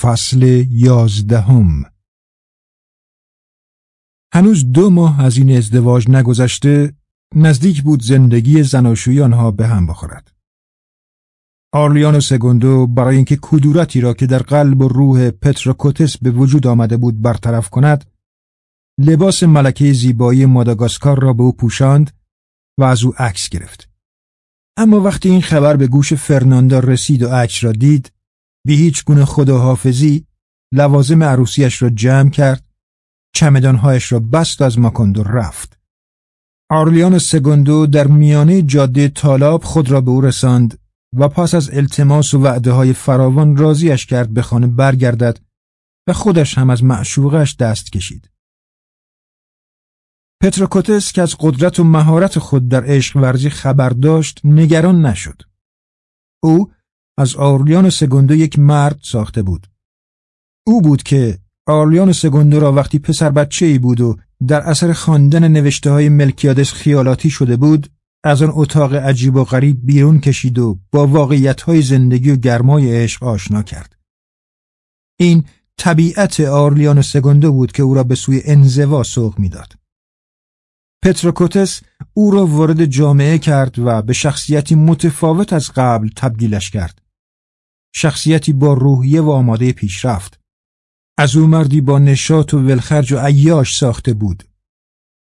فصل یازدهم هنوز دو ماه از این ازدواج نگذشته نزدیک بود زندگی زناشویی آنها به هم بخورد. آرلیان و سگوندو برای اینکه کدورتی را که در قلب و روح پتروکوتس به وجود آمده بود برطرف کند لباس ملکه زیبایی ماداگاسکار را به او پوشاند و از او عکس گرفت. اما وقتی این خبر به گوش فرناندا رسید و عکس را دید بی هیچ گونه خداحافظی لوازم عروسیش را جمع کرد چمدانهایش را بست از ماکندو رفت آرلیان سگوندو در میانه جاده تالاب خود را به او رساند و پس از التماس و وعده های فراوان راضیش کرد به خانه برگردد و خودش هم از معشوقش دست کشید. پتروکوتس که از قدرت و مهارت خود در عشق ورزی خبر داشت نگران نشد. او از آرلیان سگوندو یک مرد ساخته بود. او بود که آرلیان سگوندو را وقتی پسر بچه ای بود و در اثر خواندن نوشته های ملکیادس خیالاتی شده بود از آن اتاق عجیب و غریب بیرون کشید و با واقعیت های زندگی و گرمای عشق آشنا کرد. این طبیعت آرلیان سگوندو بود که او را به سوی انزوا سوق می‌داد. پتروکوتس او را وارد جامعه کرد و به شخصیتی متفاوت از قبل تبدیلش کرد. شخصیتی با روحیه و آماده پیشرفت. از او مردی با نشاط و ولخرج و عیاش ساخته بود.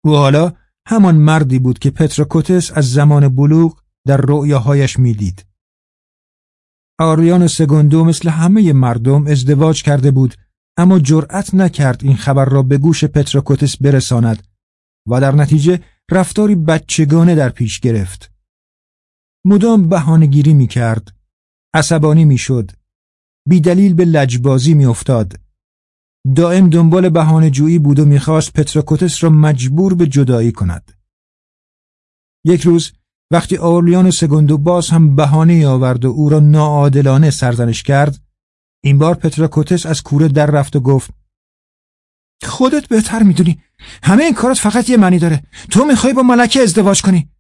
او حالا همان مردی بود که پتروکوتس از زمان بلوغ در رؤیاهایش می‌دید. آریان سگوندو مثل همه مردم ازدواج کرده بود اما جرأت نکرد این خبر را به گوش پتروکوتس برساند و در نتیجه رفتاری بچگانه در پیش گرفت. مدام بهانهگیری می کرد عصبانی می‌شد. دلیل به لجبازی میافتاد. دائم دنبال بهانه جویی بود و می‌خواست پتروکوتس را مجبور به جدایی کند. یک روز وقتی آرلیان سگوندو باز هم بهانه آورد و او را ناعادلانه سرزنش کرد این بار پتروکوتس از کوره در رفت و گفت خودت بهتر می‌دونی همه این کارات فقط یه معنی داره تو می‌خوای با ملکه ازدواج کنی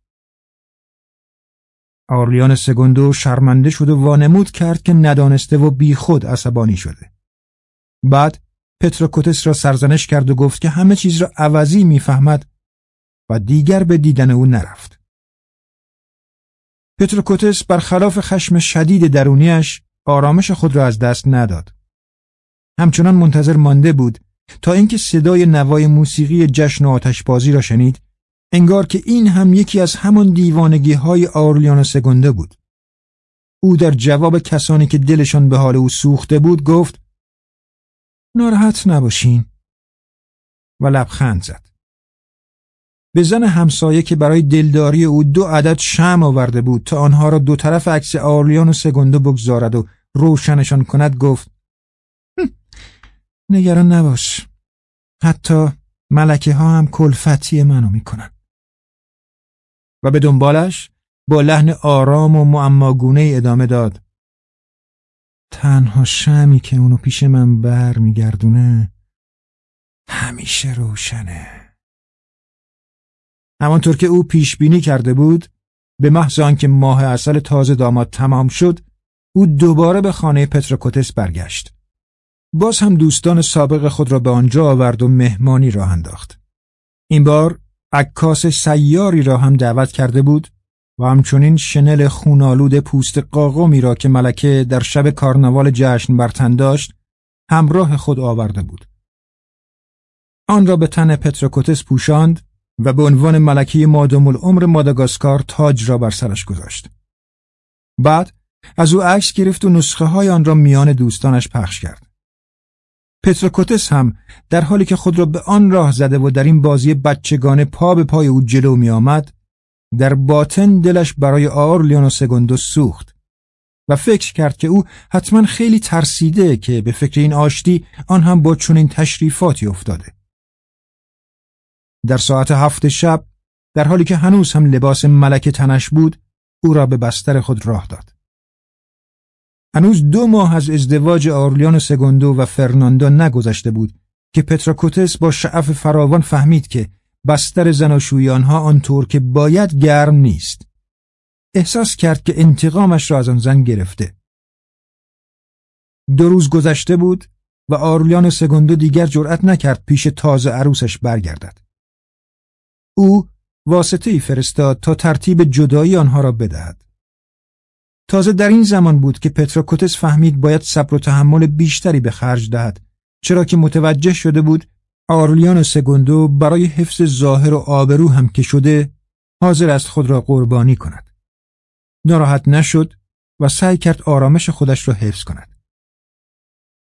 آرلیان سگوندو شرمنده شد و وانمود کرد که ندانسته و بیخود عصبانی شده. بعد پتروکوتس را سرزنش کرد و گفت که همه چیز را عوضی می‌فهمد و دیگر به دیدن او نرفت. پتروکوتس برخلاف خشم شدید درونیش آرامش خود را از دست نداد. همچنان منتظر مانده بود تا اینکه صدای نوای موسیقی جشن و آتشبازی را شنید انگار که این هم یکی از همان دیوانگی های آرلیان سگنده بود. او در جواب کسانی که دلشان به حال او سوخته بود گفت ناراحت نباشین و لبخند زد. به زن همسایه که برای دلداری او دو عدد شم آورده بود تا آنها را دو طرف عکس آرلیان و سگنده بگذارد و روشنشان کند گفت نگران نباش حتی ملکه ها هم کلفتی منو می‌کنن و به دنبالش با لحن آرام و معماگونه ادامه داد. تنها شمی که اونو پیش من بر میگردونه همیشه روشنه. همانطور که او پیش بینی کرده بود به محض آنکه ماه اصل تازه داماد تمام شد او دوباره به خانه پتروکوتس برگشت. باز هم دوستان سابق خود را به آنجا آورد و مهمانی راه انداخت. این بار عکاس سیاری را هم دعوت کرده بود و همچنین شنل خونالود پوست قاقمی را که ملکه در شب کارناوال جشن برتن داشت همراه خود آورده بود. آن را به تن پتروکوتس پوشاند و به عنوان ملکه مادم العمر ماداگاسکار تاج را بر سرش گذاشت. بعد از او عکس گرفت و نسخه های آن را میان دوستانش پخش کرد. پتروکوتس هم در حالی که خود را به آن راه زده و در این بازی بچگانه پا به پای او جلو می آمد در باطن دلش برای آرلیان و سگوندو سوخت و فکر کرد که او حتما خیلی ترسیده که به فکر این آشتی آن هم با چنین تشریفاتی افتاده. در ساعت هفت شب در حالی که هنوز هم لباس ملک تنش بود او را به بستر خود راه داد. هنوز دو ماه از ازدواج آرلیان سگوندو و فرناندو نگذشته بود که پتراکوتس با شعف فراوان فهمید که بستر زناشویی آنها آنطور که باید گرم نیست. احساس کرد که انتقامش را از آن زن گرفته. دو روز گذشته بود و آرلیان سگوندو دیگر جرأت نکرد پیش تازه عروسش برگردد. او واسطه ای فرستاد تا ترتیب جدایی آنها را بدهد. تازه در این زمان بود که پتراکوتس فهمید باید صبر و تحمل بیشتری به خرج دهد چرا که متوجه شده بود آرلیان سگوندو برای حفظ ظاهر و آبرو هم که شده حاضر است خود را قربانی کند. ناراحت نشد و سعی کرد آرامش خودش را حفظ کند.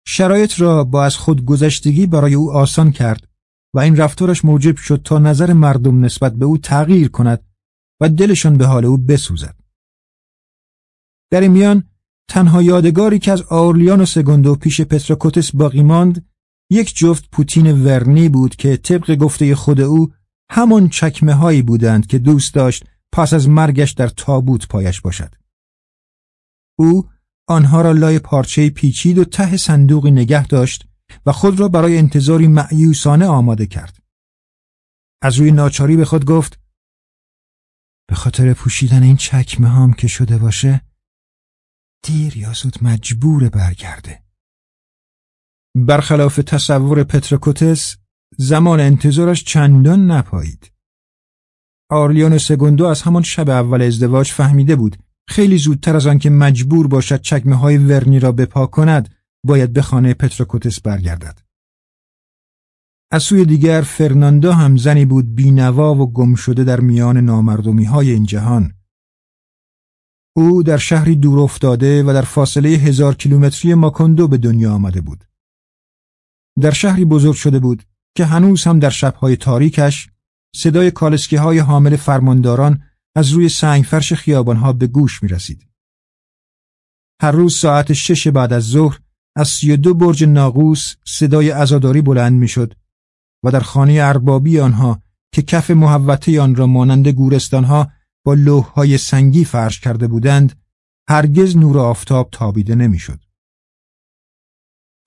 شرایط را با از خود گذشتگی برای او آسان کرد و این رفتارش موجب شد تا نظر مردم نسبت به او تغییر کند و دلشان به حال او بسوزد. در این میان تنها یادگاری که از آرلیان و سگوندو پیش پتراکوتس باقی ماند یک جفت پوتین ورنی بود که طبق گفته خود او همان چکمه هایی بودند که دوست داشت پس از مرگش در تابوت پایش باشد. او آنها را لای پارچه پیچید و ته صندوقی نگه داشت و خود را برای انتظاری معیوسانه آماده کرد. از روی ناچاری به خود گفت به خاطر پوشیدن این چکمه هم که شده باشه دیر یا زود مجبور برگرده. برخلاف تصور پتروکوتس زمان انتظارش چندان نپایید. آرلیون سگوندو از همان شب اول ازدواج فهمیده بود خیلی زودتر از آنکه مجبور باشد چکمه های ورنی را بپا کند باید به خانه پتروکوتس برگردد. از سوی دیگر فرناندا هم زنی بود بینوا و گم شده در میان نامردمی های این جهان. او در شهری دور افتاده و در فاصله هزار کیلومتری ماکوندو به دنیا آمده بود. در شهری بزرگ شده بود که هنوز هم در شبهای تاریکش صدای کالسکه های حامل فرمانداران از روی سنگفرش خیابانها به گوش می رسید. هر روز ساعت شش بعد از ظهر از سی دو برج ناقوس صدای ازاداری بلند می شد و در خانه اربابی آنها که کف محوطه آن را مانند گورستانها با لوحهای سنگی فرش کرده بودند هرگز نور آفتاب تابیده نمی‌شد.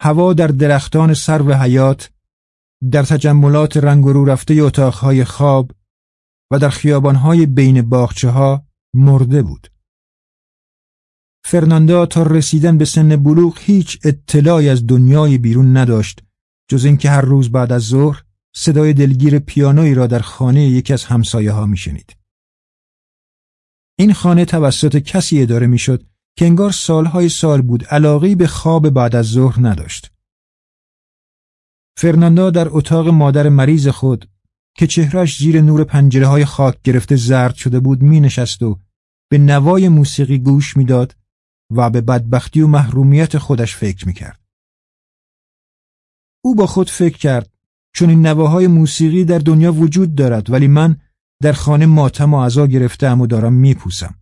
هوا در درختان سر و حیات در تجملات رنگ رو رفته اتاقهای خواب و در خیابانهای بین باغچه ها مرده بود. فرناندا تا رسیدن به سن بلوغ هیچ اطلاعی از دنیای بیرون نداشت جز اینکه هر روز بعد از ظهر صدای دلگیر پیانویی را در خانه یکی از همسایه ها میشنید. این خانه توسط کسی اداره می‌شد که انگار سالهای سال بود علاقی به خواب بعد از ظهر نداشت. فرناندا در اتاق مادر مریض خود که چهرش زیر نور پنجره های خاک گرفته زرد شده بود می نشست و به نوای موسیقی گوش می‌داد و به بدبختی و محرومیت خودش فکر می کرد. او با خود فکر کرد چون این نواهای موسیقی در دنیا وجود دارد ولی من در خانه ماتم و عذا گرفتم و دارم میپوسم.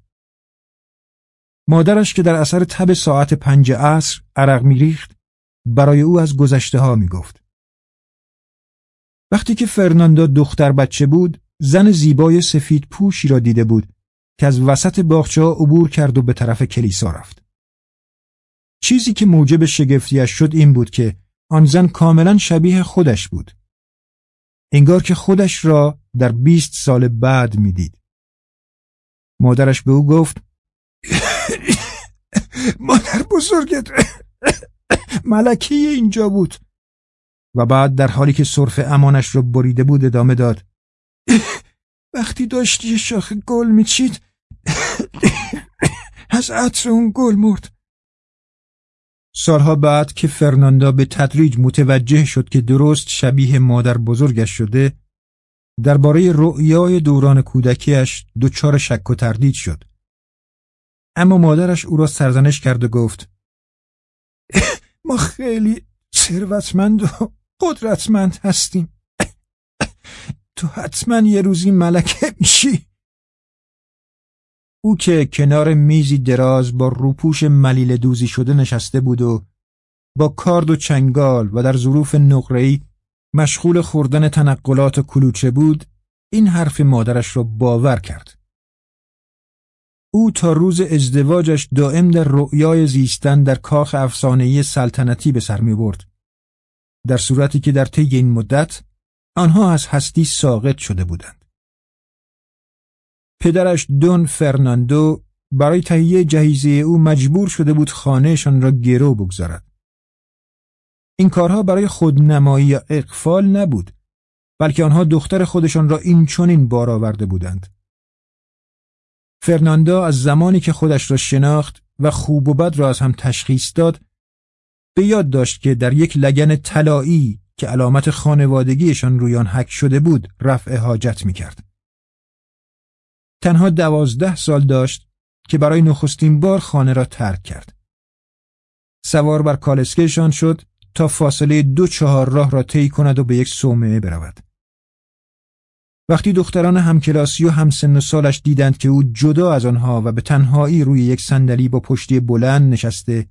مادرش که در اثر تب ساعت پنج عصر عرق میریخت برای او از گذشته ها می‌گفت. وقتی که فرناندا دختر بچه بود زن زیبای سفید پوشی را دیده بود که از وسط باغچه عبور کرد و به طرف کلیسا رفت. چیزی که موجب شگفتیش شد این بود که آن زن کاملا شبیه خودش بود. انگار که خودش را در بیست سال بعد می‌دید. مادرش به او گفت مادر بزرگت ملکی اینجا بود و بعد در حالی که صرف امانش را بریده بود ادامه داد وقتی داشتی شاخ گل میچید از عطر اون گل مرد سالها بعد که فرناندا به تدریج متوجه شد که درست شبیه مادر بزرگش شده درباره رؤیای دوران کودکیش دچار شک و تردید شد. اما مادرش او را سرزنش کرد و گفت ما خیلی ثروتمند و قدرتمند هستیم. تو حتما یه روزی ملکه میشی. او که کنار میزی دراز با روپوش ملیل دوزی شده نشسته بود و با کارد و چنگال و در ظروف نقره‌ای مشغول خوردن تنقلات کلوچه بود این حرف مادرش را باور کرد. او تا روز ازدواجش دائم در رؤیای زیستن در کاخ افسانه‌ای سلطنتی به سر می برد. در صورتی که در طی این مدت آنها از هستی ساقط شده بودند. پدرش دون فرناندو برای تهیه جهیزه او مجبور شده بود خانهشان را گرو بگذارد. این کارها برای خودنمایی یا اقفال نبود بلکه آنها دختر خودشان را این چنین بار آورده بودند فرناندا از زمانی که خودش را شناخت و خوب و بد را از هم تشخیص داد به یاد داشت که در یک لگن طلایی که علامت خانوادگیشان روی آن حک شده بود رفع حاجت می کرد. تنها دوازده سال داشت که برای نخستین بار خانه را ترک کرد. سوار بر کالسکهشان شد تا فاصله دو چهار راه را طی کند و به یک صومعه برود. وقتی دختران همکلاسی و همسن و سالش دیدند که او جدا از آنها و به تنهایی روی یک صندلی با پشتی بلند نشسته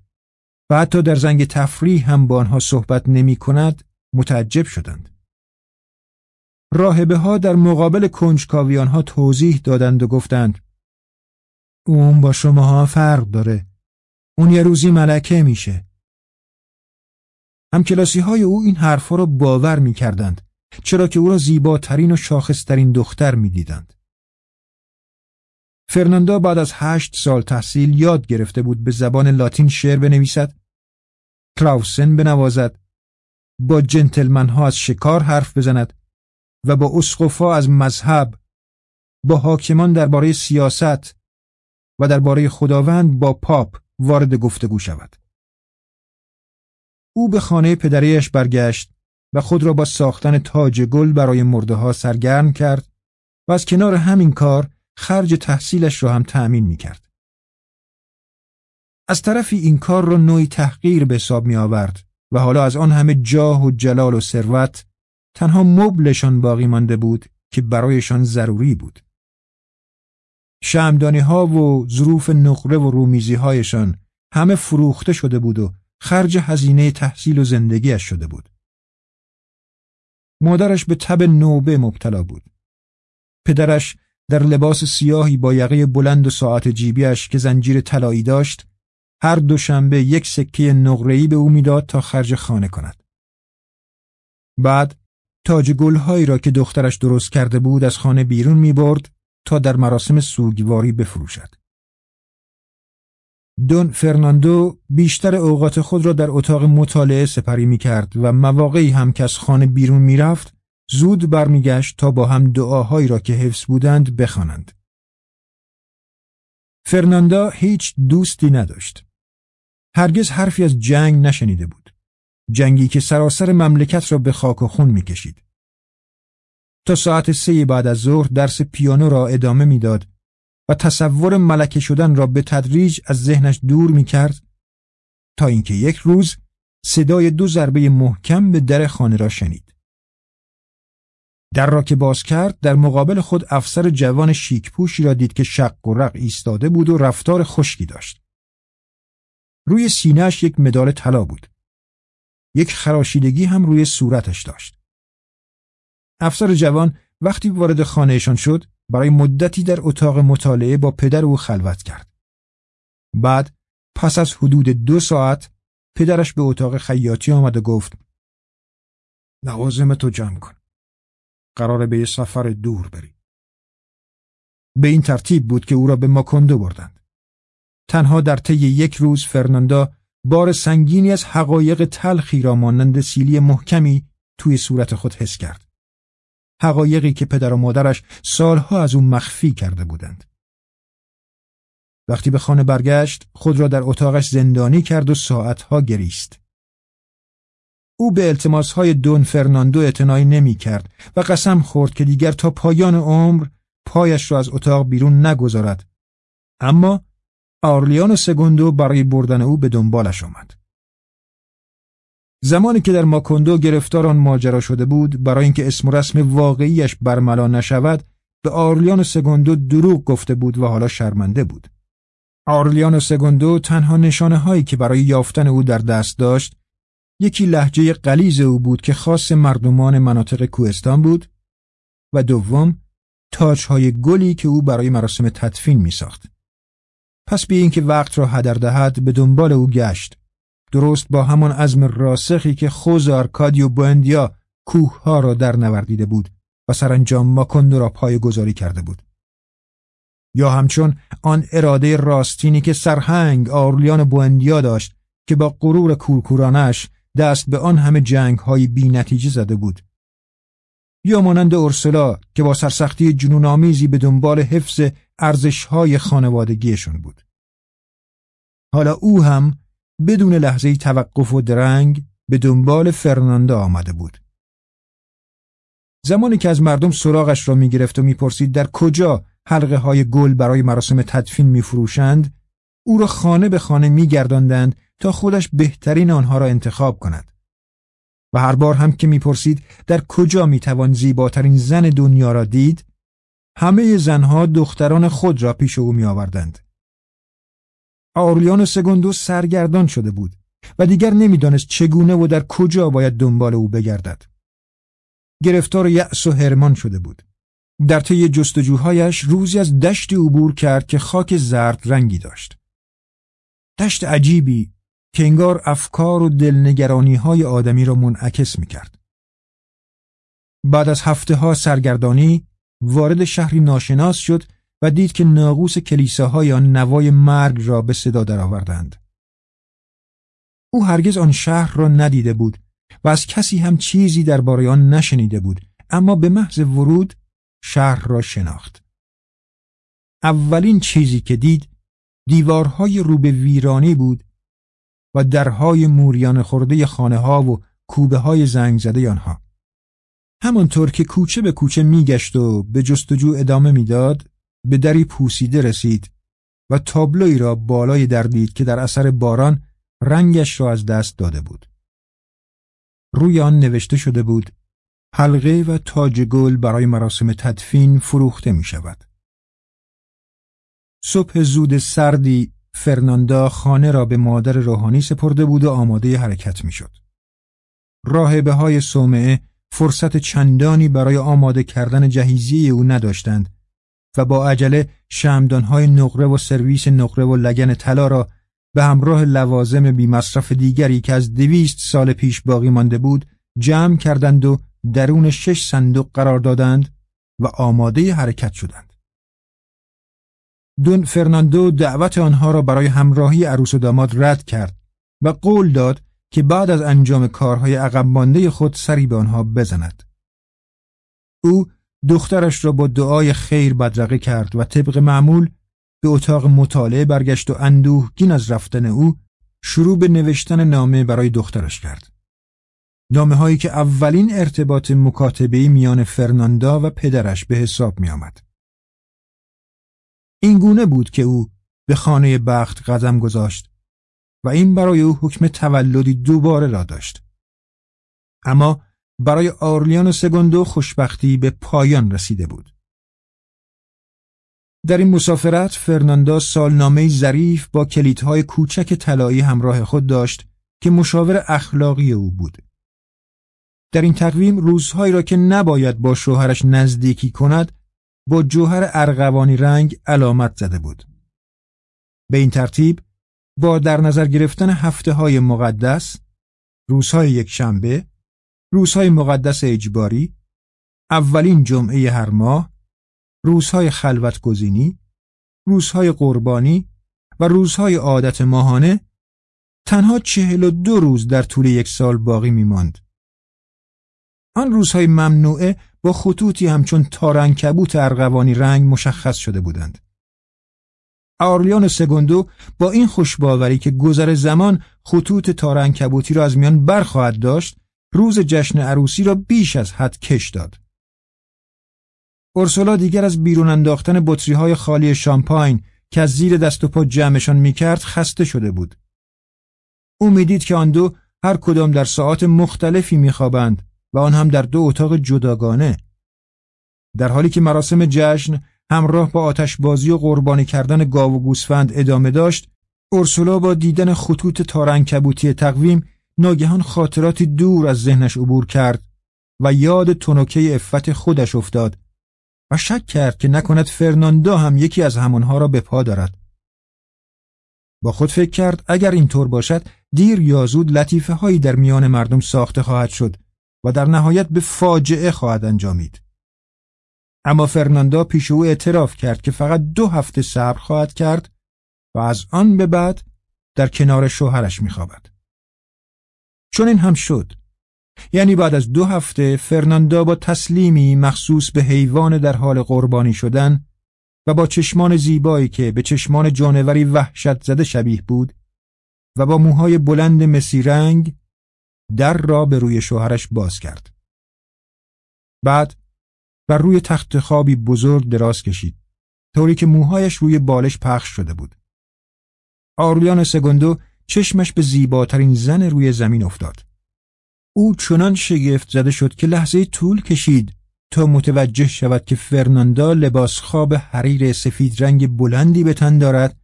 و حتی در زنگ تفریح هم با آنها صحبت نمی کند متعجب شدند. راهبه ها در مقابل کنجکاوی آنها توضیح دادند و گفتند اون با شماها فرق داره. اون یه روزی ملکه میشه. همکلاسی های او این حرفها را باور می کردند چرا که او را زیباترین و شاخصترین دختر می دیدند. فرناندا بعد از هشت سال تحصیل یاد گرفته بود به زبان لاتین شعر بنویسد، کراوسن بنوازد، با جنتلمن ها از شکار حرف بزند و با اسقفا از مذهب، با حاکمان درباره سیاست و درباره خداوند با پاپ وارد گفتگو شود. او به خانه پدریش برگشت و خود را با ساختن تاج گل برای مرده ها سرگرم کرد و از کنار همین کار خرج تحصیلش را هم تأمین می کرد. از طرفی این کار را نوعی تحقیر به حساب می آورد و حالا از آن همه جاه و جلال و ثروت تنها مبلشان باقی مانده بود که برایشان ضروری بود. شمدانی ها و ظروف نقره و رومیزی هایشان همه فروخته شده بود و خرج هزینه تحصیل و زندگیش شده بود. مادرش به تب نوبه مبتلا بود. پدرش در لباس سیاهی با یقه بلند و ساعت جیبیش که زنجیر طلایی داشت هر دوشنبه یک سکه نقره‌ای به او می‌داد تا خرج خانه کند. بعد تاج گلهایی را که دخترش درست کرده بود از خانه بیرون می برد تا در مراسم سوگواری بفروشد. دون فرناندو بیشتر اوقات خود را در اتاق مطالعه سپری می کرد و مواقعی هم که از خانه بیرون می رفت زود برمیگشت تا با هم دعاهایی را که حفظ بودند بخوانند. فرناندا هیچ دوستی نداشت. هرگز حرفی از جنگ نشنیده بود. جنگی که سراسر مملکت را به خاک و خون می‌کشید. تا ساعت سه بعد از ظهر درس پیانو را ادامه می‌داد و تصور ملکه شدن را به تدریج از ذهنش دور می کرد تا اینکه یک روز صدای دو ضربه محکم به در خانه را شنید. در را که باز کرد در مقابل خود افسر جوان شیکپوشی را دید که شق و رق ایستاده بود و رفتار خشکی داشت. روی سینهش یک مدال طلا بود. یک خراشیدگی هم روی صورتش داشت. افسر جوان وقتی وارد خانهشان شد برای مدتی در اتاق مطالعه با پدر او خلوت کرد. بعد پس از حدود دو ساعت پدرش به اتاق خیاطی آمد و گفت لوازم تو جمع کن. قراره به یه سفر دور بری. به این ترتیب بود که او را به ماکندو بردند. تنها در طی یک روز فرناندا بار سنگینی از حقایق تلخی را مانند سیلی محکمی توی صورت خود حس کرد. حقایقی که پدر و مادرش سالها از او مخفی کرده بودند. وقتی به خانه برگشت خود را در اتاقش زندانی کرد و ساعتها گریست. او به التماسهای دون فرناندو اعتنایی نمی کرد و قسم خورد که دیگر تا پایان عمر پایش را از اتاق بیرون نگذارد. اما آرلیان و سگوندو برای بردن او به دنبالش آمد. زمانی که در ماکوندو گرفتار آن ماجرا شده بود برای اینکه اسم و رسم واقعیش برملا نشود به آرلیان سگوندو دروغ گفته بود و حالا شرمنده بود آرلیان سگوندو تنها نشانه هایی که برای یافتن او در دست داشت یکی لحجه قلیز او بود که خاص مردمان مناطق کوهستان بود و دوم تاجهای گلی که او برای مراسم تدفین می ساخت. پس بی اینکه وقت را هدر دهد به دنبال او گشت درست با همان عزم راسخی که خوز آرکادیو بوندیا کوه ها را در نوردیده بود و سرانجام ماکندو را پای گذاری کرده بود. یا همچون آن اراده راستینی که سرهنگ آرلیان بوندیا داشت که با غرور کورکورانش دست به آن همه جنگ های بی نتیجه زده بود یا مانند اورسلا که با سرسختی جنون آمیزی به دنبال حفظ ارزش های خانوادگیشون بود حالا او هم بدون لحظه توقف و درنگ به دنبال فرناندا آمده بود. زمانی که از مردم سراغش را می‌گرفت و می‌پرسید در کجا حلقه های گل برای مراسم تدفین میفروشند او را خانه به خانه میگرداندند تا خودش بهترین آنها را انتخاب کند. و هر بار هم که می‌پرسید در کجا می‌توان زیباترین زن دنیا را دید همه زنها دختران خود را پیش او میآوردند. آرلیان و سگوندو سرگردان شده بود و دیگر نمی‌دانست چگونه و در کجا باید دنبال او بگردد. گرفتار یأس و هرمان شده بود. در طی جستجوهایش روزی از دشتی عبور کرد که خاک زرد رنگی داشت. دشت عجیبی که انگار افکار و دلنگرانی های آدمی را منعکس می کرد. بعد از هفته ها سرگردانی وارد شهری ناشناس شد و دید که ناقوس کلیساهای آن نوای مرگ را به صدا درآوردند. او هرگز آن شهر را ندیده بود و از کسی هم چیزی درباره آن نشنیده بود اما به محض ورود شهر را شناخت. اولین چیزی که دید دیوارهای رو به ویرانی بود و درهای موریان خورده خانه ها و کوبه های زنگ زده آنها. همانطور که کوچه به کوچه میگشت و به جستجو ادامه می‌داد به دری پوسیده رسید و تابلوی را بالای در دید که در اثر باران رنگش را از دست داده بود. روی آن نوشته شده بود حلقه و تاج گل برای مراسم تدفین فروخته می شود. صبح زود سردی فرناندا خانه را به مادر روحانی سپرده بود و آماده حرکت می شد. راهبه های صومعه فرصت چندانی برای آماده کردن جهیزی او نداشتند و با عجله شمدانهای نقره و سرویس نقره و لگن طلا را به همراه لوازم بی مصرف دیگری که از دویست سال پیش باقی مانده بود جمع کردند و درون شش صندوق قرار دادند و آماده حرکت شدند. دون فرناندو دعوت آنها را برای همراهی عروس و داماد رد کرد و قول داد که بعد از انجام کارهای عقب مانده خود سری به آنها بزند. او دخترش را با دعای خیر بدرقه کرد و طبق معمول به اتاق مطالعه برگشت و اندوهگین از رفتن او شروع به نوشتن نامه برای دخترش کرد. نامه هایی که اولین ارتباط مکاتبه میان فرناندا و پدرش به حساب می آمد. این گونه بود که او به خانه بخت قدم گذاشت و این برای او حکم تولدی دوباره را داشت. اما برای آرلیان و سگندو خوشبختی به پایان رسیده بود. در این مسافرت فرناندا سالنامه ظریف با کلیدهای کوچک طلایی همراه خود داشت که مشاور اخلاقی او بود. در این تقویم روزهایی را که نباید با شوهرش نزدیکی کند با جوهر ارغوانی رنگ علامت زده بود. به این ترتیب با در نظر گرفتن هفته های مقدس، روزهای یک شنبه، روزهای مقدس اجباری، اولین جمعه هر ماه، روزهای خلوت گزینی، روزهای قربانی و روزهای عادت ماهانه تنها چهل و دو روز در طول یک سال باقی می ماند. آن روزهای ممنوعه با خطوطی همچون تارنکبوت ارغوانی رنگ مشخص شده بودند. آرلیان سگوندو با این خوشباوری که گذر زمان خطوط تارنکبوتی را از میان برخواهد داشت روز جشن عروسی را بیش از حد کش داد. اورسولا دیگر از بیرون انداختن بطری های خالی شامپاین که از زیر دست و پا جمعشان می‌کرد خسته شده بود. او می‌دید که آن دو هر کدام در ساعات مختلفی میخوابند و آن هم در دو اتاق جداگانه در حالی که مراسم جشن همراه با آتشبازی و قربانی کردن گاو و گوسفند ادامه داشت اورسولا با دیدن خطوط تارنکبوتی تقویم ناگهان خاطراتی دور از ذهنش عبور کرد و یاد تنوکه افت خودش افتاد و شک کرد که نکند فرناندا هم یکی از همانها را به پا دارد با خود فکر کرد اگر اینطور باشد دیر یا زود لطیفه هایی در میان مردم ساخته خواهد شد و در نهایت به فاجعه خواهد انجامید. اما فرناندا پیش او اعتراف کرد که فقط دو هفته صبر خواهد کرد و از آن به بعد در کنار شوهرش میخوابد. چون این هم شد یعنی بعد از دو هفته فرناندا با تسلیمی مخصوص به حیوان در حال قربانی شدن و با چشمان زیبایی که به چشمان جانوری وحشت زده شبیه بود و با موهای بلند مسی رنگ در را به روی شوهرش باز کرد. بعد بر روی تخت خوابی بزرگ دراز کشید طوری که موهایش روی بالش پخش شده بود. آرلیان سگندو چشمش به زیباترین زن روی زمین افتاد. او چنان شگفت زده شد که لحظه طول کشید تا متوجه شود که فرناندا لباس خواب حریر سفید رنگ بلندی به تن دارد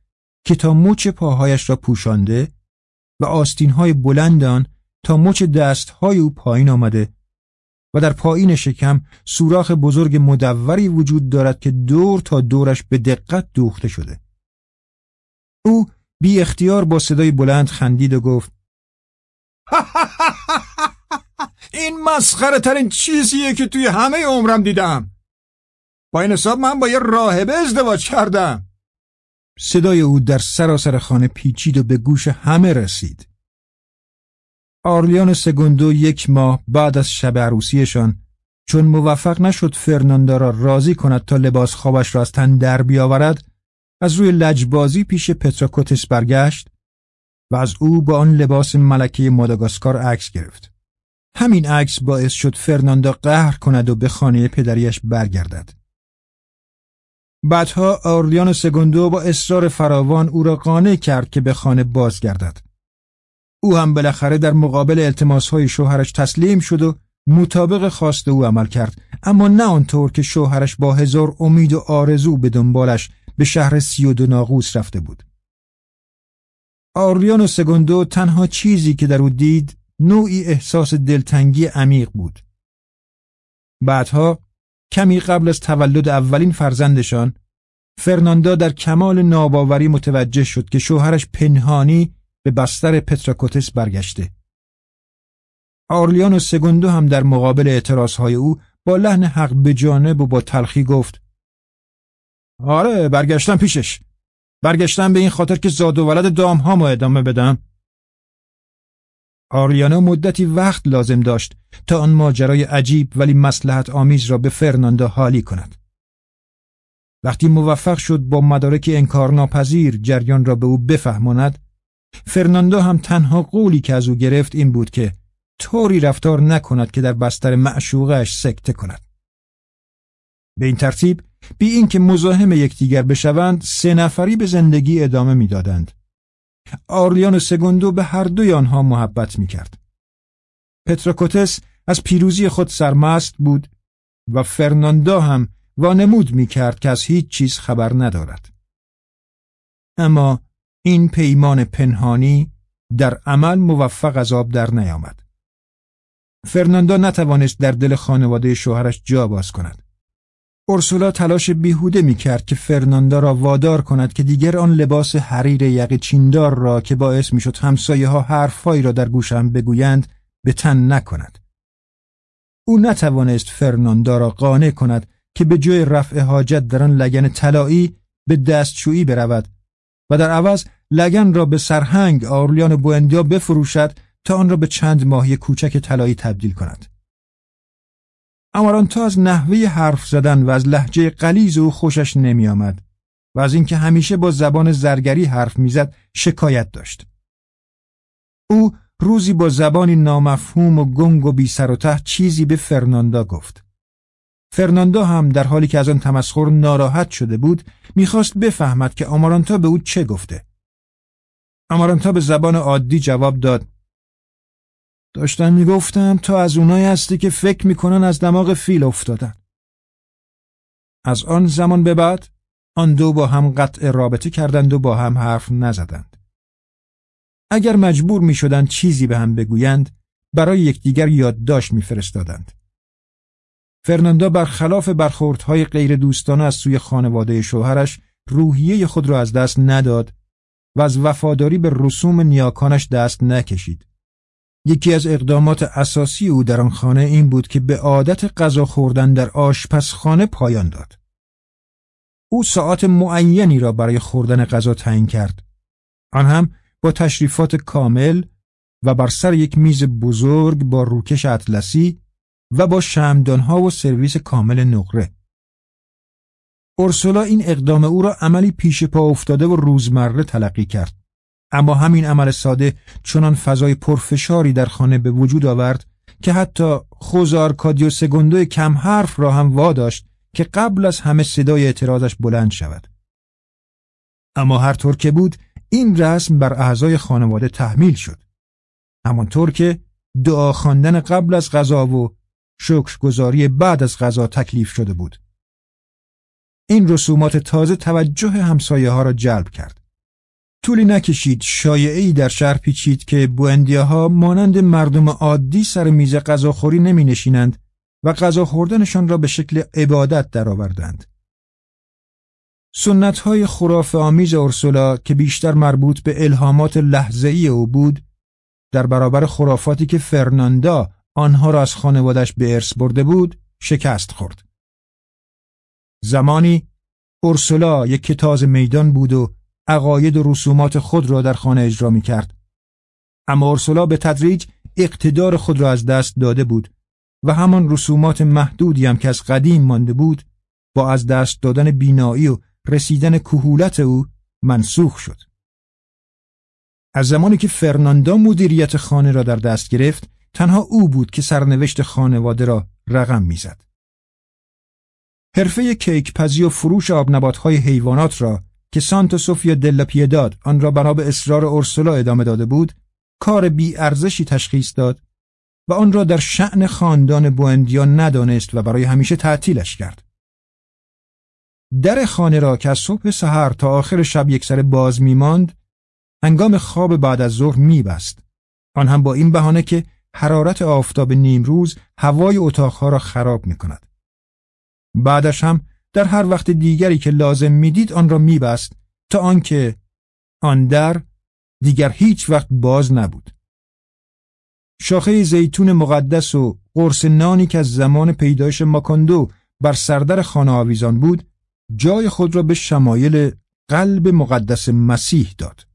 که تا مچ پاهایش را پوشانده و آستینهای بلند آن تا مچ دستهای او پایین آمده و در پایین شکم سوراخ بزرگ مدوری وجود دارد که دور تا دورش به دقت دوخته شده. او بی اختیار با صدای بلند خندید و گفت این مسخره ترین چیزیه که توی همه عمرم دیدم. با این حساب من با یه راهبه ازدواج کردم. صدای او در سراسر خانه پیچید و به گوش همه رسید. آرلیان سگوندو یک ماه بعد از شب عروسیشان چون موفق نشد فرناندا را راضی کند تا لباس خوابش را از تن در بیاورد از روی لجبازی پیش پتراکوتس برگشت و از او با آن لباس ملکه ماداگاسکار عکس گرفت. همین عکس باعث شد فرناندا قهر کند و به خانه پدریش برگردد. بعدها آرلیان سگوندو با اصرار فراوان او را قانع کرد که به خانه بازگردد. او هم بالاخره در مقابل التماسهای شوهرش تسلیم شد و مطابق خواست او عمل کرد اما نه آنطور که شوهرش با هزار امید و آرزو به دنبالش به شهر سیودو ناقوس رفته بود. آرلیان و سگوندو تنها چیزی که در او دید نوعی احساس دلتنگی عمیق بود. بعدها کمی قبل از تولد اولین فرزندشان فرناندا در کمال ناباوری متوجه شد که شوهرش پنهانی به بستر پتراکوتس برگشته. آرلیان و سگوندو هم در مقابل اعتراضهای او با لحن حق به جانب و با تلخی گفت آره برگشتم پیشش برگشتم به این خاطر که زاد و ولد دام ها ادامه بدم آریانا مدتی وقت لازم داشت تا آن ماجرای عجیب ولی مسلحت آمیز را به فرناندا حالی کند. وقتی موفق شد با مدارک انکارناپذیر جریان را به او بفهماند، فرناندا هم تنها قولی که از او گرفت این بود که طوری رفتار نکند که در بستر معشوقش سکته کند. به این ترتیب بی اینکه مزاحم یکدیگر بشوند سه نفری به زندگی ادامه می‌دادند. آرلیان و سگوندو به هر دوی آنها محبت می‌کرد. پتراکوتس از پیروزی خود سرمست بود و فرناندا هم وانمود می‌کرد که از هیچ چیز خبر ندارد. اما این پیمان پنهانی در عمل موفق از آب در نیامد. فرناندا نتوانست در دل خانواده شوهرش جا باز کند. اورسولا تلاش بیهوده می کرد که فرناندا را وادار کند که دیگر آن لباس حریر یقه چیندار را که باعث می شد همسایه ها حرفهایی را در گوشم بگویند به تن نکند. او نتوانست فرناندا را قانع کند که به جای رفع حاجت در آن لگن طلایی به دستشویی برود و در عوض لگن را به سرهنگ آرلیان بوندیا بفروشد تا آن را به چند ماهی کوچک طلایی تبدیل کند. امارانتا از نحوه حرف زدن و از لحجه قلیز او خوشش نمی آمد و از اینکه همیشه با زبان زرگری حرف می‌زد شکایت داشت. او روزی با زبانی نامفهوم و گنگ و بی سر و ته چیزی به فرناندا گفت. فرناندا هم در حالی که از آن تمسخر ناراحت شده بود می‌خواست بفهمد که آمارانتا به او چه گفته. آمارانتا به زبان عادی جواب داد داشتم می‌گفتم تو از اونایی هستی که فکر می‌کنن از دماغ فیل افتادن. از آن زمان به بعد آن دو با هم قطع رابطه کردند و با هم حرف نزدند. اگر مجبور می شدند چیزی به هم بگویند برای یکدیگر یادداشت میفرستادند. فرناندا برخلاف برخوردهای غیر دوستانه از سوی خانواده شوهرش روحیه خود را از دست نداد و از وفاداری به رسوم نیاکانش دست نکشید. یکی از اقدامات اساسی او در آن خانه این بود که به عادت غذا خوردن در آشپزخانه پایان داد. او ساعت معینی را برای خوردن غذا تعیین کرد. آن هم با تشریفات کامل و بر سر یک میز بزرگ با روکش اطلسی و با شمدانها و سرویس کامل نقره. اورسولا این اقدام او را عملی پیش پا افتاده و روزمره تلقی کرد. اما همین عمل ساده چنان فضای پرفشاری در خانه به وجود آورد که حتی خوزار کادیو سگندو کم حرف را هم واداشت که قبل از همه صدای اعتراضش بلند شود. اما هر طور که بود این رسم بر اعضای خانواده تحمیل شد. همانطور که دعا خواندن قبل از غذا و شکرگزاری بعد از غذا تکلیف شده بود. این رسومات تازه توجه همسایه ها را جلب کرد. طولی نکشید شایعی در شهر پیچید که ها مانند مردم عادی سر میز غذاخوری نمی نشینند و غذا خوردنشان را به شکل عبادت درآوردند. سنت های خراف آمیز اورسولا که بیشتر مربوط به الهامات لحظه‌ای او بود در برابر خرافاتی که فرناندا آنها را از خانوادش به ارث برده بود شکست خورد. زمانی اورسولا یک کتاز میدان بود و عقاید و رسومات خود را در خانه اجرا می کرد. اما اورسولا به تدریج اقتدار خود را از دست داده بود و همان رسومات محدودی هم که از قدیم مانده بود با از دست دادن بینایی و رسیدن کهولت او منسوخ شد. از زمانی که فرناندا مدیریت خانه را در دست گرفت تنها او بود که سرنوشت خانواده را رقم می‌زد. حرفه کیک پزی و فروش های حیوانات را که سانتا سوفیا دلا پیداد آن را بنا به اصرار اورسولا ادامه داده بود کار بی ارزشی تشخیص داد و آن را در شعن خاندان بوندیا ندانست و برای همیشه تعطیلش کرد. در خانه را که از صبح سحر تا آخر شب یک سر باز میماند هنگام خواب بعد از ظهر میبست آن هم با این بهانه که حرارت آفتاب نیمروز هوای اتاقها را خراب می کند. بعدش هم در هر وقت دیگری که لازم می‌دید آن را میبست تا آنکه آن در دیگر هیچ وقت باز نبود. شاخه زیتون مقدس و قرص نانی که از زمان پیدایش ماکاندو بر سردر خانه آویزان بود جای خود را به شمایل قلب مقدس مسیح داد.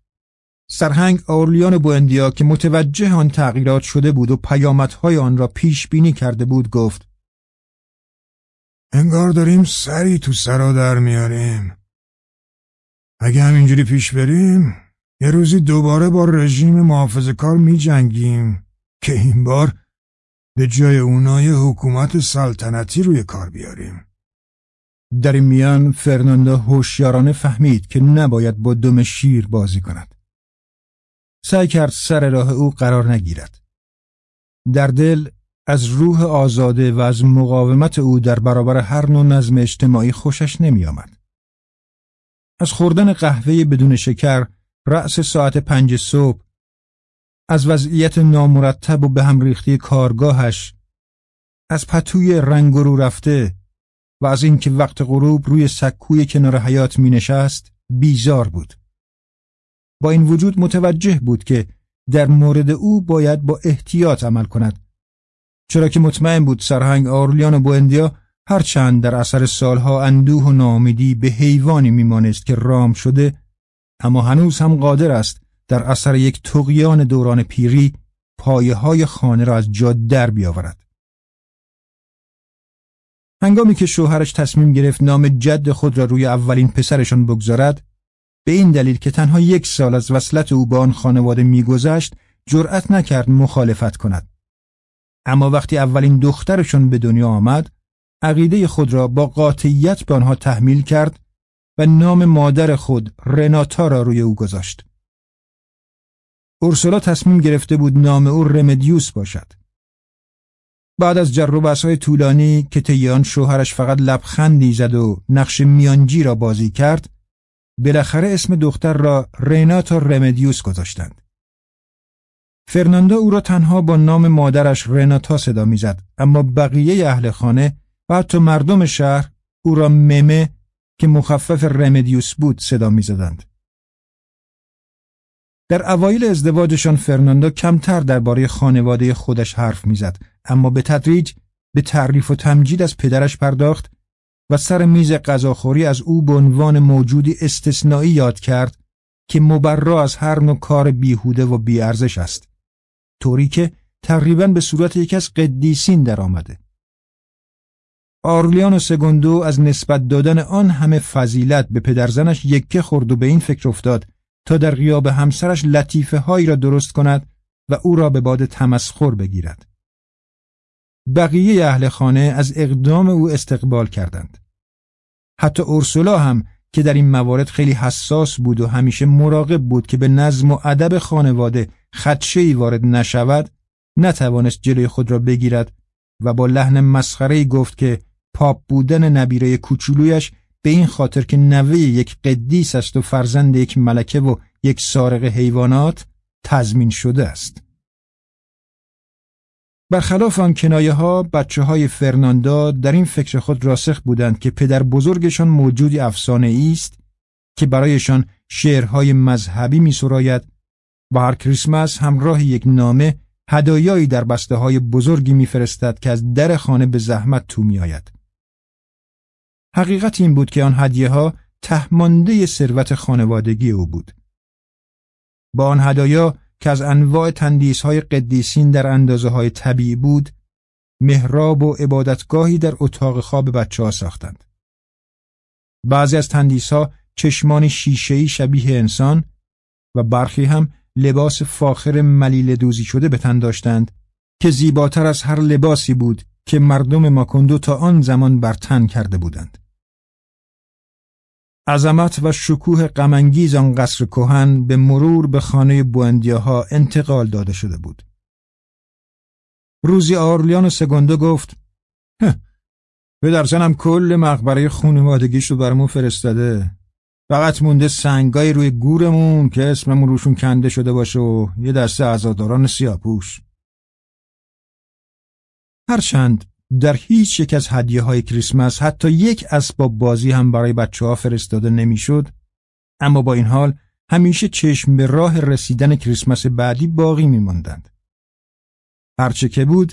سرهنگ آرلیان بوندیا که متوجه آن تغییرات شده بود و پیامدهای آن را پیش بینی کرده بود گفت انگار داریم سری تو سرا در میاریم. اگه همینجوری پیش بریم یه روزی دوباره با رژیم محافظ کار می جنگیم که این بار به جای اونای حکومت سلطنتی روی کار بیاریم. در این میان فرناندا هوشیارانه فهمید که نباید با دم شیر بازی کند. سعی کرد سر راه او قرار نگیرد. در دل از روح آزاده و از مقاومت او در برابر هر نوع نظم اجتماعی خوشش نمی آمد. از خوردن قهوه بدون شکر رأس ساعت پنج صبح از وضعیت نامرتب و به هم ریختی کارگاهش از پتوی رنگ رو رفته و از اینکه وقت غروب روی سکوی کنار حیات می نشست بیزار بود. با این وجود متوجه بود که در مورد او باید با احتیاط عمل کند چرا که مطمئن بود سرهنگ آرلیان و بوندیا هرچند در اثر سالها اندوه و نامیدی به حیوانی میمانست که رام شده اما هنوز هم قادر است در اثر یک تقیان دوران پیری پایه های خانه را از جا در بیاورد. هنگامی که شوهرش تصمیم گرفت نام جد خود را روی اولین پسرشان بگذارد به این دلیل که تنها یک سال از وصلت او با آن خانواده میگذشت جرأت نکرد مخالفت کند اما وقتی اولین دخترشون به دنیا آمد عقیده خود را با قاطعیت به آنها تحمیل کرد و نام مادر خود رناتا را روی او گذاشت اورسولا تصمیم گرفته بود نام او رمدیوس باشد بعد از جر و های طولانی که تیان شوهرش فقط لبخندی زد و نقش میانجی را بازی کرد بالاخره اسم دختر را ریناتا رمدیوس گذاشتند. فرناندا او را تنها با نام مادرش رناتا صدا می‌زد اما بقیه اهل خانه و حتی مردم شهر او را ممه که مخفف رمدیوس بود صدا می‌زدند. در اوایل ازدواجشان فرناندا کمتر درباره خانواده خودش حرف می‌زد اما به تدریج به تعریف و تمجید از پدرش پرداخت و سر میز غذاخوری از او به عنوان موجودی استثنایی یاد کرد که مبرا از هر نوع کار بیهوده و بیارزش است طوری که تقریبا به صورت یکی از قدیسین درآمده. آرلیان و سگوندو از نسبت دادن آن همه فضیلت به پدرزنش یکه خورد و به این فکر افتاد تا در غیاب همسرش لطیفه هایی را درست کند و او را به باد تمسخر بگیرد. بقیه اهل خانه از اقدام او استقبال کردند. حتی اورسولا هم که در این موارد خیلی حساس بود و همیشه مراقب بود که به نظم و ادب خانواده خدشه‌ای وارد نشود نتوانست جلوی خود را بگیرد و با لحن مسخره گفت که پاپ بودن نبیره کوچولویش به این خاطر که نوه یک قدیس است و فرزند یک ملکه و یک سارق حیوانات تضمین شده است. برخلاف آن کنایه ها بچه های فرناندا در این فکر خود راسخ بودند که پدر بزرگشان موجودی افسانه است که برایشان شعرهای مذهبی می سراید و هر کریسمس همراه یک نامه هدایایی در بسته های بزرگی میفرستد که از در خانه به زحمت تو می آید. حقیقت این بود که آن هدیه ها تهمانده ثروت خانوادگی او بود. با آن هدایا که از انواع تندیس های قدیسین در اندازه های طبیعی بود، محراب و عبادتگاهی در اتاق خواب بچه ها ساختند. بعضی از تندیس ها چشمانی شیشهی شبیه انسان و برخی هم لباس فاخر ملیل دوزی شده به تن داشتند که زیباتر از هر لباسی بود که مردم ماکندو تا آن زمان بر تن کرده بودند. عظمت و شکوه غمانگیز آن قصر کهن به مرور به خانه بوندیاها انتقال داده شده بود. روزی آرلیان و سگوندو گفت پدرزنم کل مقبره خونوادگیش رو برامون فرستاده فقط مونده سنگای روی گورمون که اسممون روشون کنده شده باشه و یه دسته عزاداران سیاپوش هرچند در هیچ یک از هدیه های کریسمس حتی یک اسباب بازی هم برای بچه ها فرستاده نمی‌شد اما با این حال همیشه چشم به راه رسیدن کریسمس بعدی باقی میماندند. هرچه که بود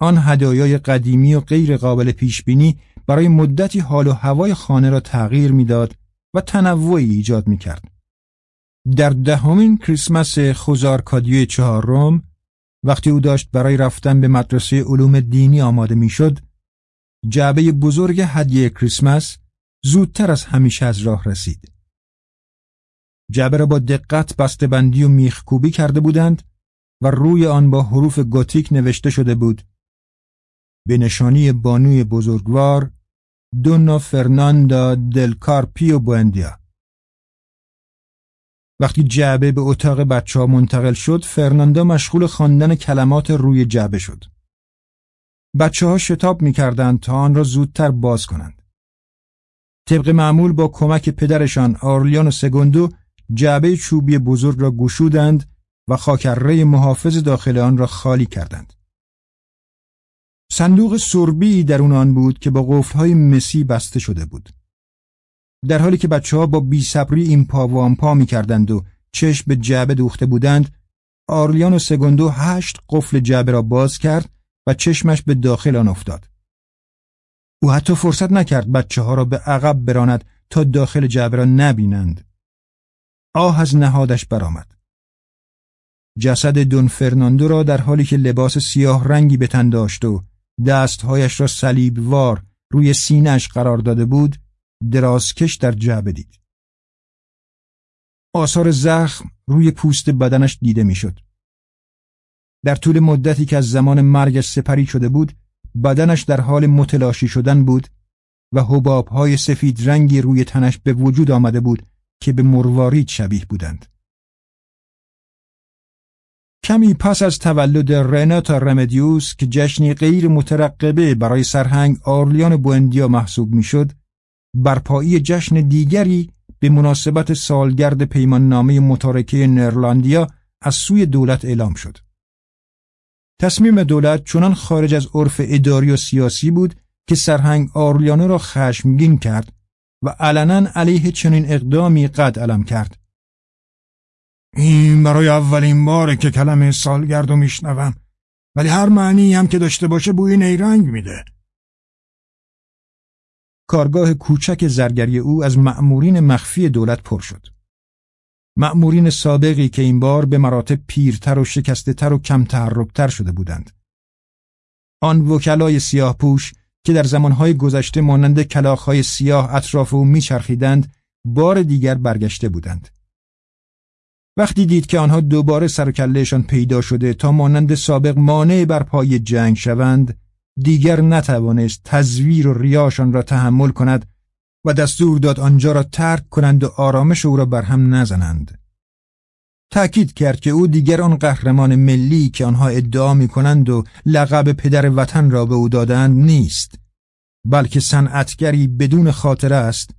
آن هدایای قدیمی و غیر قابل پیش بینی برای مدتی حال و هوای خانه را تغییر می‌داد و تنوعی ایجاد می کرد. در دهمین کریسمس خوزارکادیو چهارم وقتی او داشت برای رفتن به مدرسه علوم دینی آماده می‌شد، جعبه بزرگ هدیه کریسمس زودتر از همیشه از راه رسید. جعبه را با دقت بسته‌بندی و میخکوبی کرده بودند و روی آن با حروف گوتیک نوشته شده بود به نشانی بانوی بزرگوار دونا فرناندا دل کارپیو بوندیا وقتی جعبه به اتاق بچه ها منتقل شد فرناندا مشغول خواندن کلمات روی جعبه شد. بچه ها شتاب می کردند تا آن را زودتر باز کنند. طبق معمول با کمک پدرشان آرلیان و سگوندو جعبه چوبی بزرگ را گشودند و خاکره محافظ داخل آن را خالی کردند. صندوق سربی درون آن بود که با قفلهای مسی بسته شده بود. در حالی که بچه ها با بیصبری این پا و آن پا می کردند و چشم به جعبه دوخته بودند آرلیان و سگوندو هشت قفل جعبه را باز کرد و چشمش به داخل آن افتاد. او حتی فرصت نکرد بچه ها را به عقب براند تا داخل جعبه را نبینند. آه از نهادش برآمد. جسد دون فرناندو را در حالی که لباس سیاه رنگی به تن داشت و دستهایش را صلیبوار روی سینهش قرار داده بود درازکش در جعبه دید. آثار زخم روی پوست بدنش دیده می‌شد. در طول مدتی که از زمان مرگش سپری شده بود بدنش در حال متلاشی شدن بود و حبابهای سفید رنگی روی تنش به وجود آمده بود که به مروارید شبیه بودند. کمی پس از تولد رناتا رمدیوس که جشنی غیر مترقبه برای سرهنگ آرلیان بوندیا محسوب می‌شد، برپایی جشن دیگری به مناسبت سالگرد پیمان نامه متارکه نرلاندیا از سوی دولت اعلام شد. تصمیم دولت چنان خارج از عرف اداری و سیاسی بود که سرهنگ آرلیانو را خشمگین کرد و علنا علیه چنین اقدامی قد علم کرد. این برای اولین باره که کلمه سالگرد رو میشنوم ولی هر معنی هم که داشته باشه بوی نیرنگ میده کارگاه کوچک زرگری او از مأمورین مخفی دولت پر شد مأمورین سابقی که این بار به مراتب پیرتر و شکسته تر و کم تحرکتر شده بودند. آن وکلای سیاه پوش که در زمانهای گذشته مانند کلاخهای سیاه اطراف او میچرخیدند بار دیگر برگشته بودند. وقتی دید که آنها دوباره سر و پیدا شده تا مانند سابق مانع بر پای جنگ شوند دیگر نتوانست تزویر و ریاشان را تحمل کند و دستور داد آنجا را ترک کنند و آرامش او را بر هم نزنند. تأکید کرد که او دیگر آن قهرمان ملی که آنها ادعا می کنند و لقب پدر وطن را به او دادند نیست بلکه صنعتگری بدون خاطره است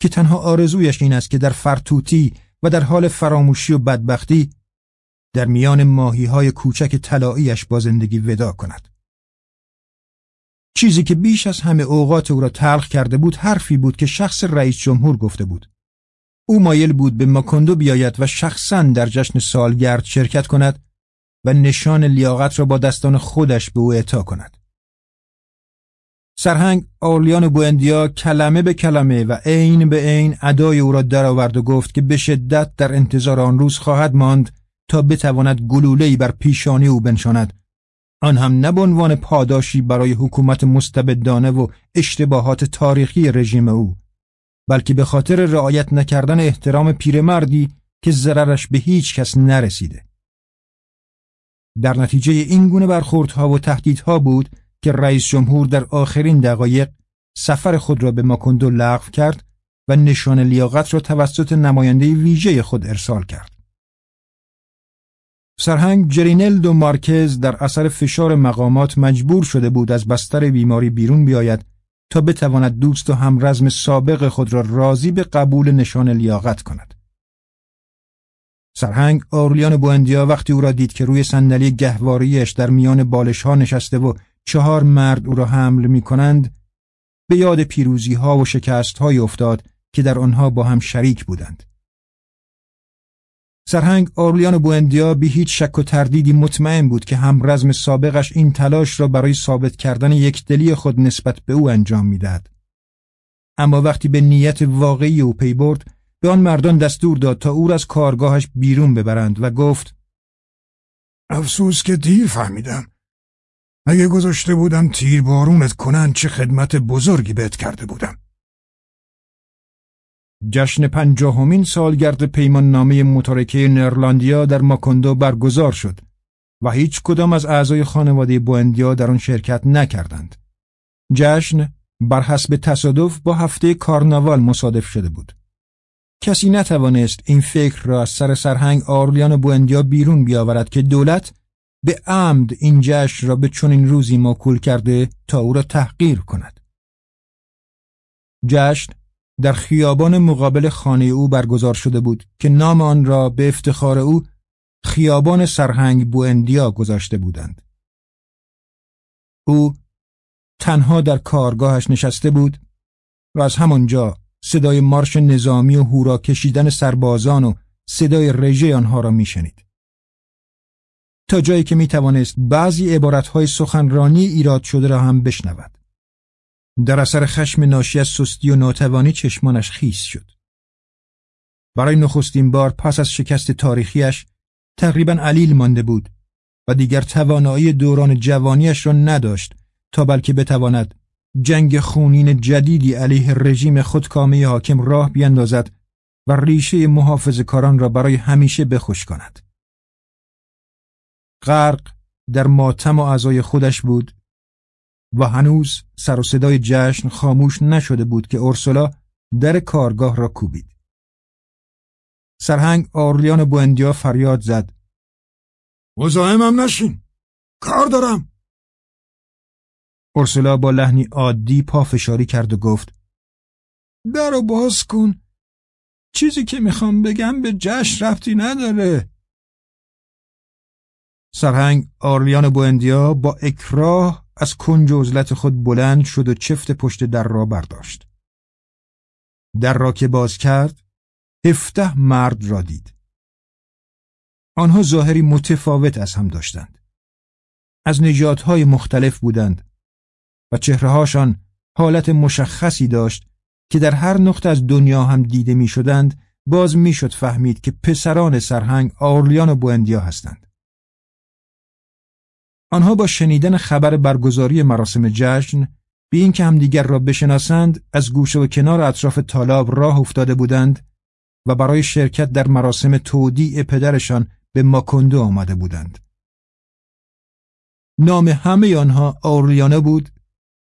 که تنها آرزویش این است که در فرتوتی و در حال فراموشی و بدبختی در میان ماهی های کوچک طلاییش با زندگی ودا کند. چیزی که بیش از همه اوقات او را تلخ کرده بود حرفی بود که شخص رئیس جمهور گفته بود. او مایل بود به ماکندو بیاید و شخصا در جشن سالگرد شرکت کند و نشان لیاقت را با دستان خودش به او اعطا کند. سرهنگ آرلیان بوندیا کلمه به کلمه و عین به عین ادای او را درآورد و گفت که به شدت در انتظار آن روز خواهد ماند تا بتواند گلوله‌ای بر پیشانی او بنشاند. آن هم نه عنوان پاداشی برای حکومت مستبدانه و اشتباهات تاریخی رژیم او بلکه به خاطر رعایت نکردن احترام پیرمردی که ضررش به هیچ کس نرسیده. در نتیجه این گونه برخوردها و تهدیدها بود که رئیس جمهور در آخرین دقایق سفر خود را به ماکندو لغو کرد و نشان لیاقت را توسط نماینده ویژه خود ارسال کرد. سرهنگ جرینل دو مارکز در اثر فشار مقامات مجبور شده بود از بستر بیماری بیرون بیاید تا بتواند دوست و همرزم سابق خود را راضی به قبول نشان لیاقت کند. سرهنگ آرلیان بوندیا وقتی او را دید که روی صندلی گهواریش در میان بالش ها نشسته و چهار مرد او را حمل می کنند به یاد پیروزی ها و شکست های افتاد که در آنها با هم شریک بودند. سرهنگ آرلیان بوندیا به هیچ شک و تردیدی مطمئن بود که هم رزم سابقش این تلاش را برای ثابت کردن یک دلی خود نسبت به او انجام می‌داد. اما وقتی به نیت واقعی او پی برد به آن مردان دستور داد تا او را از کارگاهش بیرون ببرند و گفت افسوس که دیر فهمیدم اگه گذاشته بودم تیر بارونت کنن چه خدمت بزرگی بهت کرده بودم جشن پنجاهمین سالگرد پیمان نامه متارکه نرلاندیا در ماکندو برگزار شد و هیچ کدام از اعضای خانواده بوندیا در آن شرکت نکردند. جشن بر حسب تصادف با هفته کارناوال مصادف شده بود. کسی نتوانست این فکر را از سر سرهنگ آرلیان بوندیا بیرون بیاورد که دولت به عمد این جشن را به چنین روزی موکول کرده تا او را تحقیر کند. جشن در خیابان مقابل خانه او برگزار شده بود که نام آن را به افتخار او خیابان سرهنگ بوندیا گذاشته بودند. او تنها در کارگاهش نشسته بود و از همانجا صدای مارش نظامی و هورا کشیدن سربازان و صدای رژه آنها را میشنید. تا جایی که می توانست بعضی عبارتهای سخنرانی ایراد شده را هم بشنود. در اثر خشم ناشی از سستی و ناتوانی چشمانش خیس شد. برای نخستین بار پس از شکست تاریخیش تقریبا علیل مانده بود و دیگر توانایی دوران جوانیش را نداشت تا بلکه بتواند جنگ خونین جدیدی علیه رژیم خودکامه حاکم راه بیندازد و ریشه محافظ کاران را برای همیشه بخوش کند. غرق در ماتم و اعضای خودش بود و هنوز سر و صدای جشن خاموش نشده بود که اورسولا در کارگاه را کوبید. سرهنگ آرلیان بوندیا فریاد زد. مزاحمم نشین. کار دارم. اورسولا با لحنی عادی پافشاری کرد و گفت در باز کن. چیزی که می‌خوام بگم به جشن رفتی نداره. سرهنگ آرلیان بوندیا با اکراه از کنج عزلت خود بلند شد و چفت پشت در را برداشت. در را که باز کرد، هفته مرد را دید. آنها ظاهری متفاوت از هم داشتند. از نژادهای مختلف بودند و چهرههاشان حالت مشخصی داشت که در هر نقطه از دنیا هم دیده می شدند باز می‌شد فهمید که پسران سرهنگ آرلیان و بوندیا هستند. آنها با شنیدن خبر برگزاری مراسم جشن به اینکه همدیگر را بشناسند از گوشه و کنار اطراف تالاب راه افتاده بودند و برای شرکت در مراسم تودیع پدرشان به ماکندو آمده بودند. نام همه آنها آرلیانه بود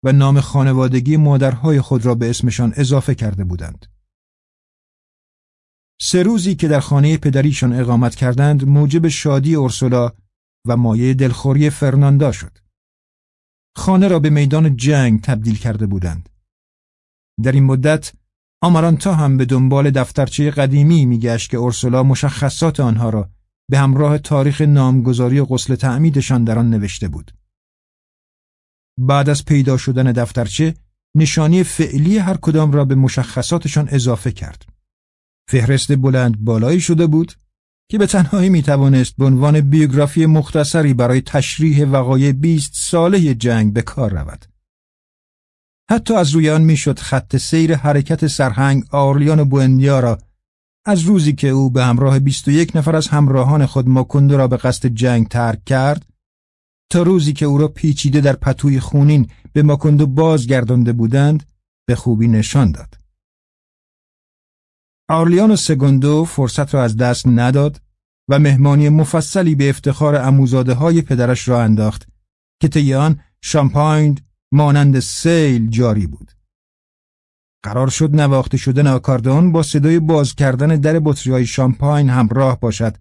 و نام خانوادگی مادرهای خود را به اسمشان اضافه کرده بودند. سه روزی که در خانه پدریشان اقامت کردند موجب شادی اورسولا و مایه دلخوری فرناندا شد. خانه را به میدان جنگ تبدیل کرده بودند. در این مدت آمارانتا هم به دنبال دفترچه قدیمی میگشت که اورسولا مشخصات آنها را به همراه تاریخ نامگذاری و غسل تعمیدشان در آن نوشته بود. بعد از پیدا شدن دفترچه نشانی فعلی هر کدام را به مشخصاتشان اضافه کرد. فهرست بلند بالایی شده بود که به تنهایی می توانست به عنوان بیوگرافی مختصری برای تشریح وقایع 20 ساله جنگ به کار رود. حتی از روی آن می‌شد خط سیر حرکت سرهنگ آرلیان بوندیا را از روزی که او به همراه 21 نفر از همراهان خود ماکندو را به قصد جنگ ترک کرد تا روزی که او را پیچیده در پتوی خونین به ماکندو بازگردانده بودند به خوبی نشان داد. آرلیان سگوندو فرصت را از دست نداد و مهمانی مفصلی به افتخار اموزاده های پدرش را انداخت که طی آن شامپاین مانند سیل جاری بود. قرار شد نواخته شدن آکاردون با صدای باز کردن در بطری های شامپاین همراه باشد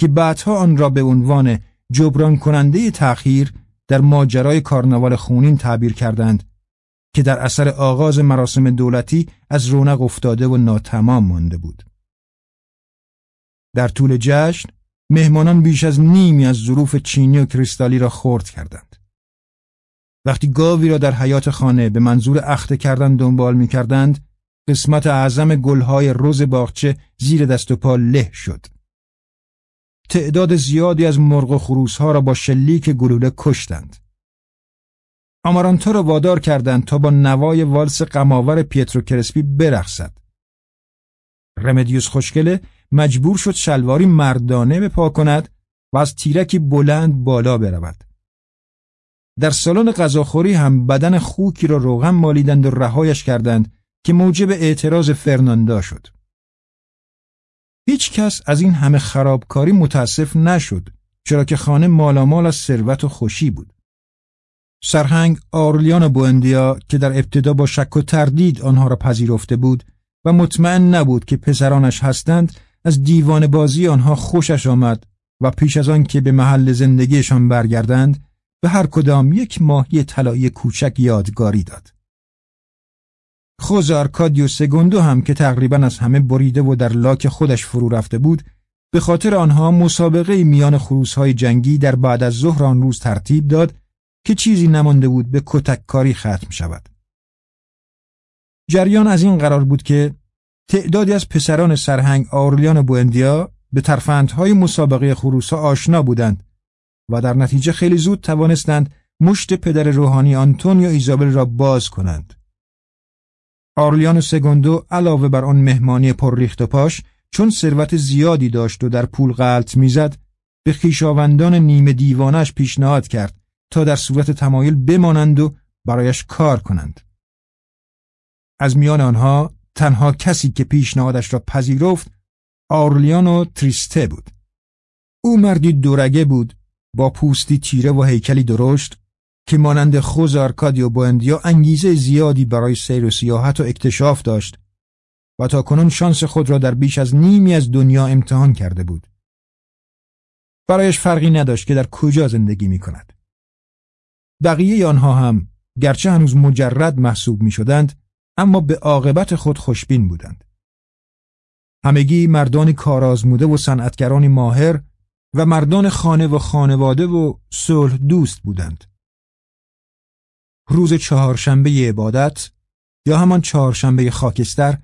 که بعدها آن را به عنوان جبران کننده تأخیر در ماجرای کارناوال خونین تعبیر کردند که در اثر آغاز مراسم دولتی از رونق افتاده و ناتمام مانده بود. در طول جشن مهمانان بیش از نیمی از ظروف چینی و کریستالی را خورد کردند. وقتی گاوی را در حیات خانه به منظور اخته کردن دنبال می کردند، قسمت اعظم گلهای روز باغچه زیر دست و پا له شد. تعداد زیادی از مرغ و خروس ها را با شلیک گلوله کشتند. آمارانتا را وادار کردند تا با نوای والس قماور پیترو کرسپی برقصد. رمدیوس خوشگله مجبور شد شلواری مردانه به پا کند و از تیرکی بلند بالا برود. در سالن غذاخوری هم بدن خوکی را روغن مالیدند و رهایش کردند که موجب اعتراض فرناندا شد. هیچ کس از این همه خرابکاری متاسف نشد چرا که خانه مالامال از ثروت و خوشی بود. سرهنگ آرلیان بوندیا که در ابتدا با شک و تردید آنها را پذیرفته بود و مطمئن نبود که پسرانش هستند از دیوان بازی آنها خوشش آمد و پیش از آن که به محل زندگیشان برگردند به هر کدام یک ماهی طلایی کوچک یادگاری داد. خوز آرکادیو سگوندو هم که تقریبا از همه بریده و در لاک خودش فرو رفته بود به خاطر آنها مسابقه میان خروسهای جنگی در بعد از ظهر آن روز ترتیب داد که چیزی نمانده بود به کتککاری ختم شود. جریان از این قرار بود که تعدادی از پسران سرهنگ آرلیان بوندیا به ترفندهای مسابقه خروسا آشنا بودند و در نتیجه خیلی زود توانستند مشت پدر روحانی آنتونیو ایزابل را باز کنند. آرلیان سگوندو علاوه بر آن مهمانی پر ریخت و پاش چون ثروت زیادی داشت و در پول غلط می‌زد به خیشاوندان نیمه دیوانش پیشنهاد کرد تا در صورت تمایل بمانند و برایش کار کنند. از میان آنها تنها کسی که پیشنهادش را پذیرفت آرلیانو تریسته بود. او مردی دورگه بود با پوستی تیره و هیکلی درشت که مانند خوز آرکادیو بوندیا انگیزه زیادی برای سیر و سیاحت و اکتشاف داشت و تا کنون شانس خود را در بیش از نیمی از دنیا امتحان کرده بود. برایش فرقی نداشت که در کجا زندگی می کند. بقیه آنها هم گرچه هنوز مجرد محسوب می شدند اما به عاقبت خود خوشبین بودند. همگی مردانی کارآزموده و صنعتگرانی ماهر و مردان خانه و خانواده و صلح دوست بودند. روز چهارشنبه عبادت یا همان چهارشنبه خاکستر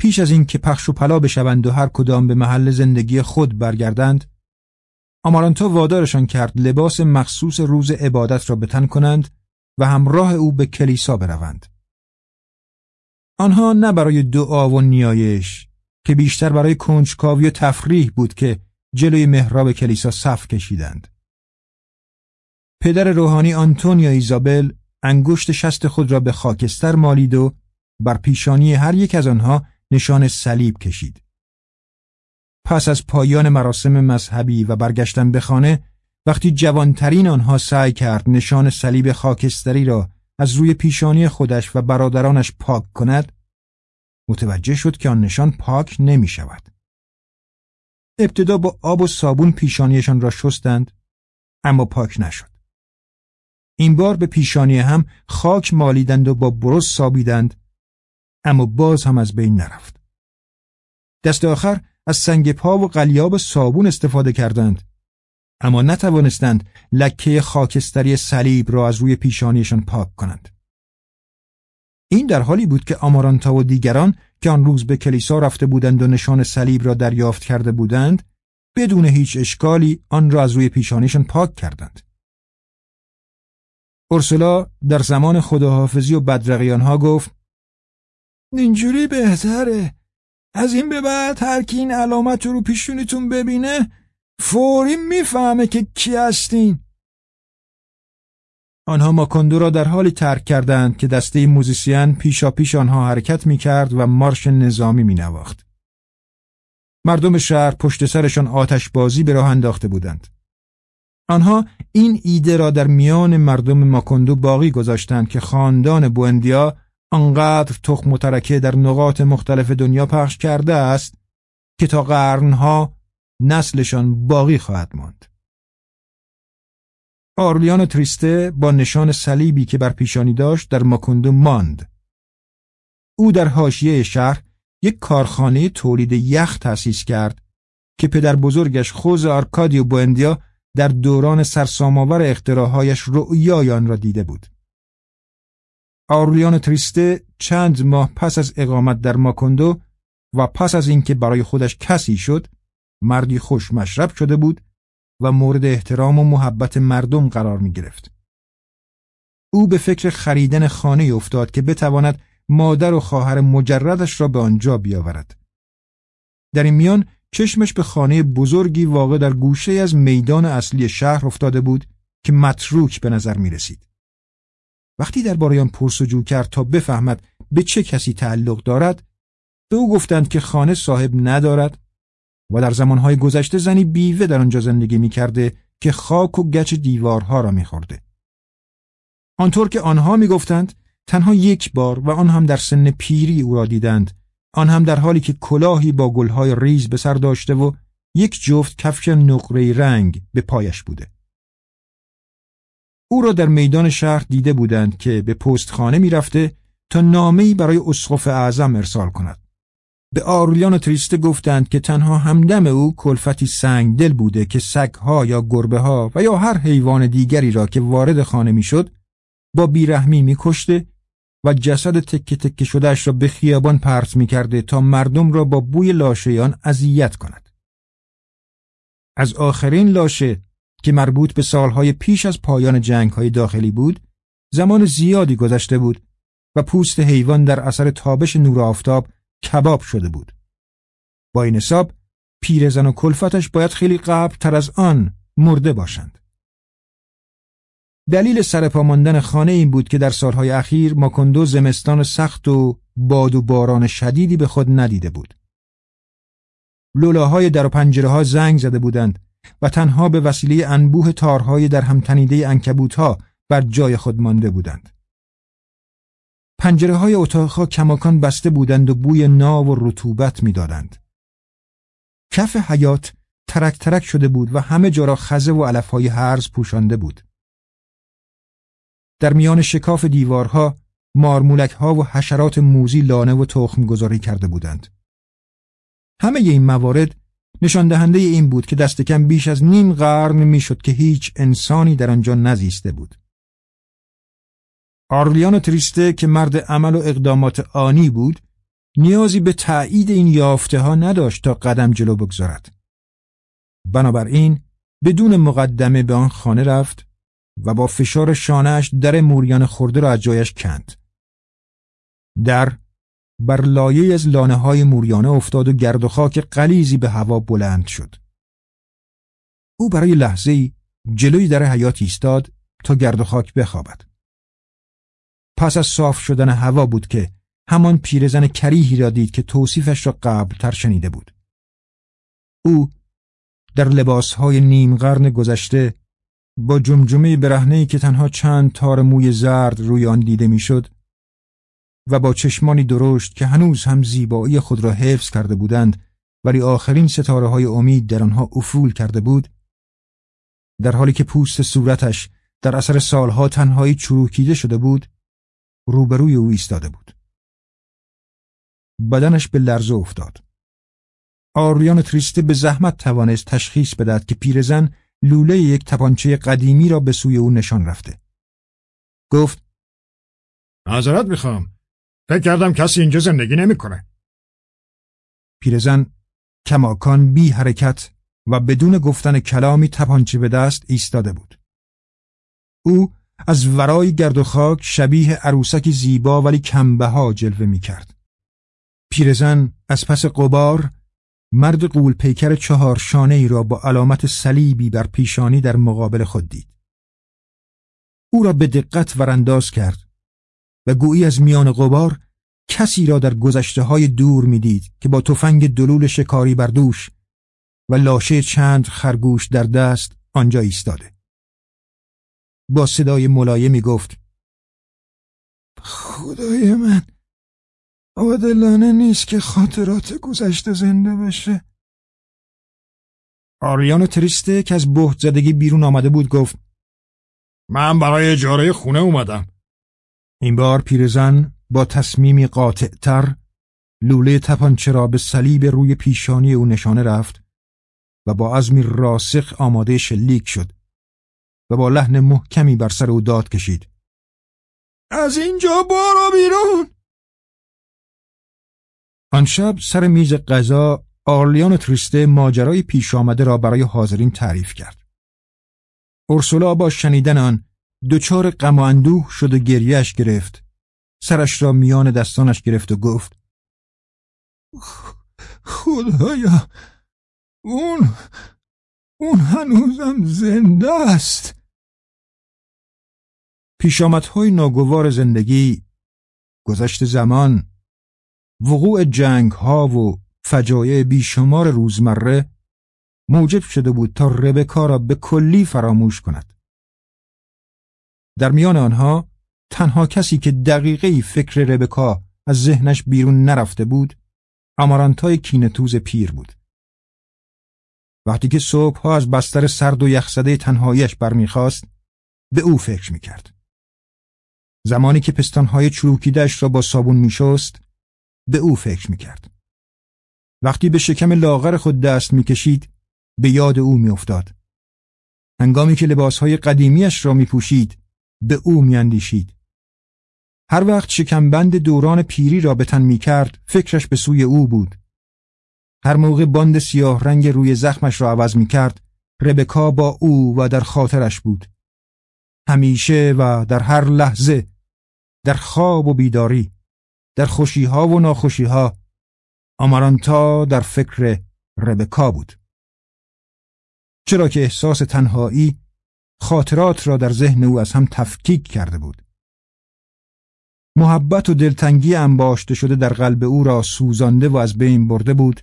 پیش از اینکه پخش و پلا بشوند و هر کدام به محل زندگی خود برگردند آمارانتا وادارشان کرد لباس مخصوص روز عبادت را بتن کنند و همراه او به کلیسا بروند. آنها نه برای دعا و نیایش که بیشتر برای کنجکاوی و تفریح بود که جلوی محراب کلیسا صف کشیدند. پدر روحانی آنتونیا ایزابل انگشت شست خود را به خاکستر مالید و بر پیشانی هر یک از آنها نشان صلیب کشید. پس از پایان مراسم مذهبی و برگشتن به خانه وقتی جوانترین آنها سعی کرد نشان صلیب خاکستری را از روی پیشانی خودش و برادرانش پاک کند متوجه شد که آن نشان پاک نمی شود. ابتدا با آب و صابون پیشانیشان را شستند اما پاک نشد. این بار به پیشانی هم خاک مالیدند و با برس سابیدند اما باز هم از بین نرفت. دست آخر از سنگ پا و قلیاب صابون استفاده کردند اما نتوانستند لکه خاکستری صلیب را از روی پیشانیشان پاک کنند. این در حالی بود که آمارانتا و دیگران که آن روز به کلیسا رفته بودند و نشان صلیب را دریافت کرده بودند بدون هیچ اشکالی آن را از روی پیشانیشان پاک کردند. اورسولا در زمان خداحافظی و بدرقیان ها گفت اینجوری بهتره از این به بعد هر کی این علامت رو پیشونیتون ببینه فوری می‌فهمه که کی هستین آنها ماکندو را در حالی ترک کردند که دسته موزیسین پیشا پیش آنها حرکت می کرد و مارش نظامی می نواخت. مردم شهر پشت سرشان آتش بازی به راه انداخته بودند. آنها این ایده را در میان مردم ماکندو باقی گذاشتند که خاندان بوندیا آنقدر تخم و ترکه در نقاط مختلف دنیا پخش کرده است که تا قرنها نسلشان باقی خواهد ماند. آرلیان تریسته با نشان صلیبی که بر پیشانی داشت در ماکندو ماند. او در حاشیه شهر یک کارخانه تولید یخ تأسیس کرد که پدر بزرگش خوز آرکادیو بوندیا در دوران سرسامآور اختراعهایش رؤیای آن را دیده بود. آرلیان تریسته چند ماه پس از اقامت در ماکندو و پس از اینکه برای خودش کسی شد مردی خوش مشرب شده بود و مورد احترام و محبت مردم قرار می گرفت. او به فکر خریدن خانه افتاد که بتواند مادر و خواهر مجردش را به آنجا بیاورد. در این میان چشمش به خانه بزرگی واقع در گوشه از میدان اصلی شهر افتاده بود که متروک به نظر می رسید. وقتی درباره آن پرسجو کرد تا بفهمد به چه کسی تعلق دارد به او گفتند که خانه صاحب ندارد و در زمانهای گذشته زنی بیوه در آنجا زندگی می که خاک و گچ دیوارها را می خورده. آنطور که آنها می گفتند تنها یک بار و آن هم در سن پیری او را دیدند آن هم در حالی که کلاهی با گلهای ریز به سر داشته و یک جفت کفش نقره رنگ به پایش بوده. او را در میدان شهر دیده بودند که به پستخانه می‌رفته تا نامه‌ای برای اسقف اعظم ارسال کند. به آرولیان و تریسته گفتند که تنها همدم او کلفتی سنگ دل بوده که سگها یا گربه ها و یا هر حیوان دیگری را که وارد خانه می‌شد با بیرحمی میکشته و جسد تکه تکه شدهش را به خیابان پرت می‌کرده تا مردم را با بوی لاشهیان اذیت کند. از آخرین لاشه که مربوط به سالهای پیش از پایان جنگهای داخلی بود زمان زیادی گذشته بود و پوست حیوان در اثر تابش نور آفتاب کباب شده بود. با این حساب پیرزن و کلفتش باید خیلی قبل تر از آن مرده باشند. دلیل سرپا ماندن خانه این بود که در سالهای اخیر ماکندو زمستان سخت و باد و باران شدیدی به خود ندیده بود. لولاهای در و پنجره ها زنگ زده بودند و تنها به وسیله انبوه تارهای در هم تنیده انکبوت بر جای خود مانده بودند. پنجره های اتاقها کماکان بسته بودند و بوی ناو و رطوبت می‌دادند. کف حیات ترک ترک شده بود و همه جا را خزه و علفهای هرز پوشانده بود. در میان شکاف دیوارها مارمولک ها و حشرات موزی لانه و تخم گذاری کرده بودند. همه این موارد نشان دهنده این بود که دست کم بیش از نیم قرن می‌شد که هیچ انسانی در آنجا نزیسته بود. آرلیان تریسته که مرد عمل و اقدامات آنی بود نیازی به تایید این یافته ها نداشت تا قدم جلو بگذارد. بنابراین بدون مقدمه به آن خانه رفت و با فشار شانهش در موریان خورده را از جایش کند. در بر لایه از لانه های موریانه افتاد و گرد و خاک قلیزی به هوا بلند شد. او برای لحظه جلوی در حیات ایستاد تا گرد و خاک بخوابد. پس از صاف شدن هوا بود که همان پیرزن کریهی را دید که توصیفش را قبل تر شنیده بود. او در لباسهای نیم قرن گذشته با جمجمه برهنهی که تنها چند تار موی زرد روی آن دیده می‌شد و با چشمانی درشت که هنوز هم زیبایی خود را حفظ کرده بودند ولی آخرین ستاره های امید در آنها افول کرده بود در حالی که پوست صورتش در اثر سالها تنهایی چروکیده شده بود روبروی او ایستاده بود. بدنش به لرزه افتاد. آریان تریسته به زحمت توانست تشخیص بدهد که پیرزن لوله یک تپانچه قدیمی را به سوی او نشان رفته. گفت معذرت می‌خوام. فکر کردم کسی اینجا زندگی نمی‌کنه. پیرزن کماکان بی حرکت و بدون گفتن کلامی تپانچه به دست ایستاده بود. او از ورای گرد و خاک شبیه عروسکی زیبا ولی کمبه جلوه می کرد. پیرزن از پس قبار مرد قول پیکر چهار شانه ای را با علامت صلیبی بر پیشانی در مقابل خود دید. او را به دقت ورانداز کرد و گویی از میان غبار کسی را در گذشته های دور می‌دید که با تفنگ دلول شکاری بر دوش و لاشه چند خرگوش در دست آنجا ایستاده. با صدای ملایمی گفت خدای من عادلانه نیست که خاطرات گذشته زنده بشه. آریان تریسته که از بهت زدگی بیرون آمده بود گفت من برای اجاره خونه اومدم. این بار پیرزن با تصمیمی قاطعتر لوله تپانچه را به صلیب روی پیشانی او نشانه رفت و با عزمی راسخ آماده شلیک شد و با لحن محکمی بر سر او داد کشید. از اینجا بارو بیرون! آن شب سر میز غذا آرلیان تریسته ماجرای پیش آمده را برای حاضرین تعریف کرد. اورسولا با شنیدن آن دچار غم و اندوه شد و گریهش گرفت. سرش را میان دستانش گرفت و گفت خدایا اون اون هنوزم زنده است. پیشامدهای ناگوار زندگی گذشت زمان وقوع جنگ ها و فجایع بیشمار روزمره موجب شده بود تا ربکا را به کلی فراموش کند. در میان آنها تنها کسی که دقیقه فکر ربکا از ذهنش بیرون نرفته بود امارانتای کینتوز پیر بود. وقتی که صبحها از بستر سرد و یخزده تنهایش برمیخواست به او فکر می‌کرد. زمانی که پستانهای چروکیدش را با صابون میشست به او فکر می‌کرد. وقتی به شکم لاغر خود دست می‌کشید به یاد او میافتاد. هنگامی که لباسهای قدیمیش را میپوشید به او میاندیشید هر وقت شکمبند دوران پیری را به تن می کرد فکرش به سوی او بود. هر موقع باند سیاه رنگ روی زخمش را عوض می کرد ربکا با او و در خاطرش بود. همیشه و در هر لحظه در خواب و بیداری در خوشیها و ناخوشیها آمارانتا در فکر ربکا بود. چرا که احساس تنهایی خاطرات را در ذهن او از هم تفکیک کرده بود. محبت و دلتنگی انباشته شده در قلب او را سوزانده و از بین برده بود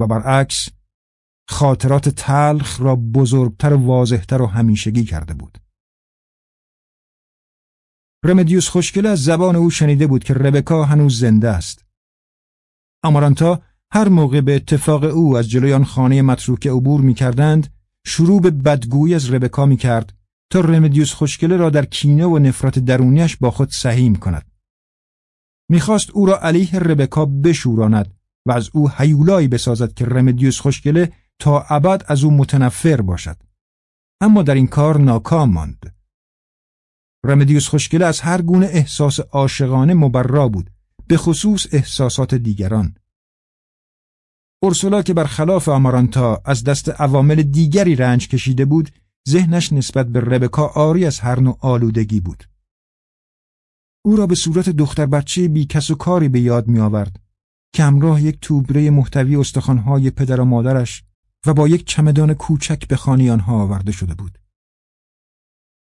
و برعکس خاطرات تلخ را بزرگتر و واضحتر و همیشگی کرده بود. رمدیوس خوشگله از زبان او شنیده بود که ربکا هنوز زنده است. امارانتا هر موقع به اتفاق او از جلوی آن خانه متروکه عبور می کردند شروع به بدگویی از ربکا می کرد تا رمدیوس خوشگله را در کینه و نفرت درونیش با خود سهیم کند. می‌خواست او را علیه ربکا بشوراند و از او حیولایی بسازد که رمدیوس خوشگله تا ابد از او متنفر باشد. اما در این کار ناکام ماند. رمدیوس خوشگله از هر گونه احساس عاشقانه مبرا بود به خصوص احساسات دیگران. اورسولا که برخلاف آمارانتا از دست عوامل دیگری رنج کشیده بود ذهنش نسبت به ربکا آری از هر نوع آلودگی بود. او را به صورت دختر بچه بی کس و کاری به یاد می آورد که همراه یک توبره محتوی استخوانهای پدر و مادرش و با یک چمدان کوچک به خانی آنها آورده شده بود.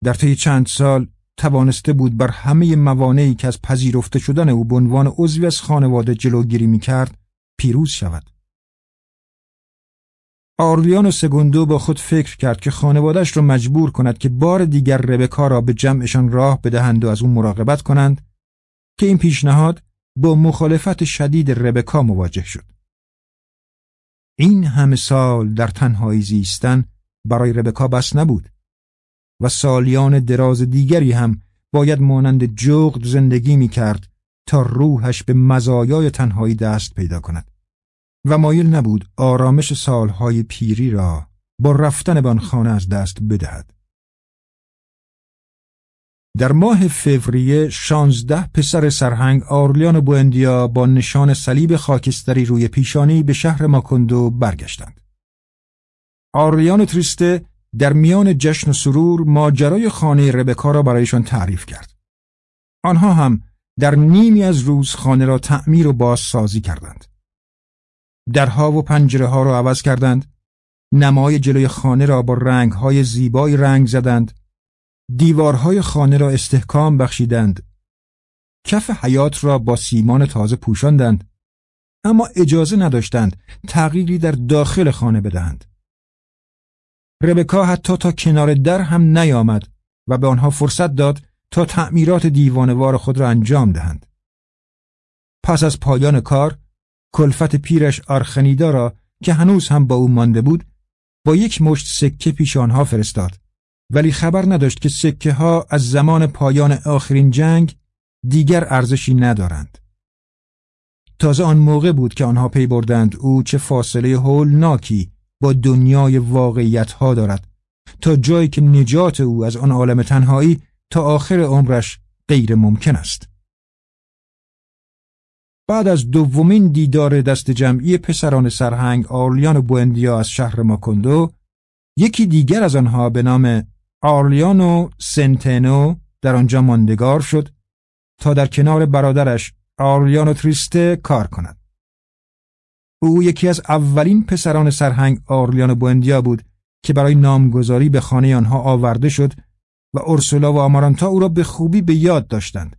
در طی چند سال توانسته بود بر همه موانعی که از پذیرفته شدن او به عنوان عضوی از خانواده جلوگیری می کرد پیروز شود. آرلیان سگوندو با خود فکر کرد که خانوادش را مجبور کند که بار دیگر ربکا را به جمعشان راه بدهند و از او مراقبت کنند که این پیشنهاد با مخالفت شدید ربکا مواجه شد. این همه سال در تنهایی زیستن برای ربکا بس نبود و سالیان دراز دیگری هم باید مانند جغد زندگی می کرد تا روحش به مزایای تنهایی دست پیدا کند. و مایل نبود آرامش سالهای پیری را با رفتن به خانه از دست بدهد. در ماه فوریه شانزده پسر سرهنگ آرلیان و بوندیا با نشان صلیب خاکستری روی پیشانی به شهر ماکندو برگشتند. آرلیان و تریسته در میان جشن و سرور ماجرای خانه ربکا را برایشان تعریف کرد. آنها هم در نیمی از روز خانه را تعمیر و بازسازی کردند. درها و پنجره ها را عوض کردند. نمای جلوی خانه را با رنگهای زیبایی رنگ زدند. دیوارهای خانه را استحکام بخشیدند. کف حیات را با سیمان تازه پوشاندند. اما اجازه نداشتند تغییری در داخل خانه بدهند. ربکا حتی تا کنار در هم نیامد و به آنها فرصت داد تا تعمیرات دیوانوار خود را انجام دهند. پس از پایان کار کلفت پیرش آرخنیدا را که هنوز هم با او مانده بود با یک مشت سکه پیش آنها فرستاد. ولی خبر نداشت که سکه ها از زمان پایان آخرین جنگ دیگر ارزشی ندارند. تازه آن موقع بود که آنها پی بردند او چه فاصله هولناکی با دنیای واقعیت ها دارد تا جایی که نجات او از آن عالم تنهایی تا آخر عمرش غیر ممکن است. بعد از دومین دیدار دست جمعی پسران سرهنگ آرلیان و بوندیا از شهر ماکندو یکی دیگر از آنها به نام آرلیان و سنتنو در آنجا ماندگار شد تا در کنار برادرش آرلیان و تریسته کار کند. او یکی از اولین پسران سرهنگ آرلیان و بوندیا بود که برای نامگذاری به خانه آنها آورده شد و اورسولا و آمارانتا او را به خوبی به یاد داشتند.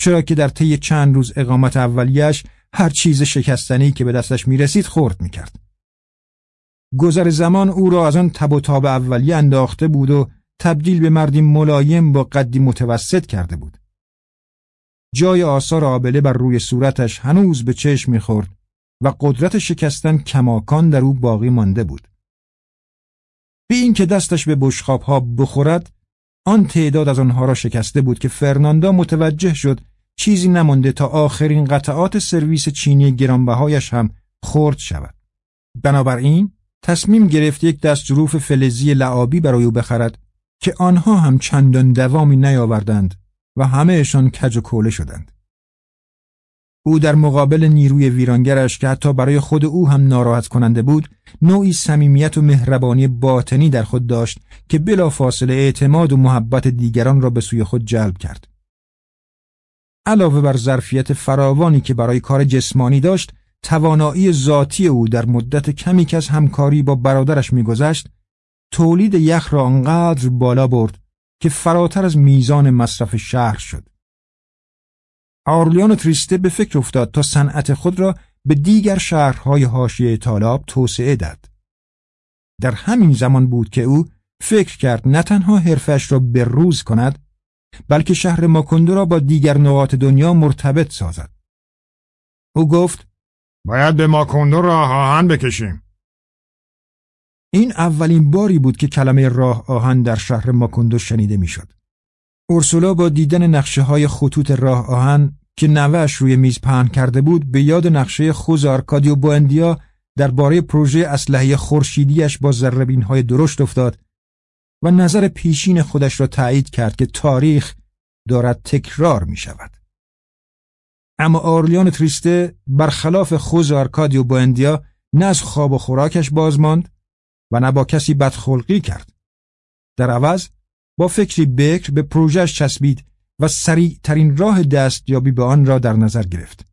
چرا که در طی چند روز اقامت اولیش هر چیز شکستنی که به دستش می‌رسید خورد می‌کرد. گذر زمان او را از آن تب و تاب اولیه انداخته بود و تبدیل به مردی ملایم با قدی متوسط کرده بود. جای آثار آبله بر روی صورتش هنوز به چشم می‌خورد و قدرت شکستن کماکان در او باقی مانده بود. به اینکه دستش به بشخاب ها بخورد آن تعداد از آنها را شکسته بود که فرناندا متوجه شد چیزی نمانده تا آخرین قطعات سرویس چینی گرانبهایش هم خرد شود. بنابراین تصمیم گرفت یک دست ظروف فلزی لعابی برای او بخرد که آنها هم چندان دوامی نیاوردند و همهشان کج و کوله شدند. او در مقابل نیروی ویرانگرش که حتی برای خود او هم ناراحت کننده بود نوعی صمیمیت و مهربانی باطنی در خود داشت که بلافاصله اعتماد و محبت دیگران را به سوی خود جلب کرد. علاوه بر ظرفیت فراوانی که برای کار جسمانی داشت توانایی ذاتی او در مدت کمی که از همکاری با برادرش میگذشت تولید یخ را آنقدر بالا برد که فراتر از میزان مصرف شهر شد. آرلیان تریسته به فکر افتاد تا صنعت خود را به دیگر شهرهای حاشیه تالاب توسعه داد. در همین زمان بود که او فکر کرد نه تنها حرفش را به روز کند بلکه شهر ماکندو را با دیگر نقاط دنیا مرتبط سازد. او گفت باید به ماکندو راه آهن بکشیم. این اولین باری بود که کلمه راه آهن در شهر ماکندو شنیده می‌شد. اورسولا با دیدن نقشه های خطوط راه آهن که نوش روی میز پهن کرده بود به یاد نقشه خوز آرکادیو بوندیا درباره پروژه اسلحه خورشیدیش با ذربین های درشت افتاد و نظر پیشین خودش را تایید کرد که تاریخ دارد تکرار می شود. اما آرلیان تریسته برخلاف خوز آرکادیو بوندیا نه از خواب و خوراکش باز ماند و نه با کسی بدخلقی کرد. در عوض با فکری بکر به پروژهش چسبید و سریع ترین راه دستیابی به آن را در نظر گرفت.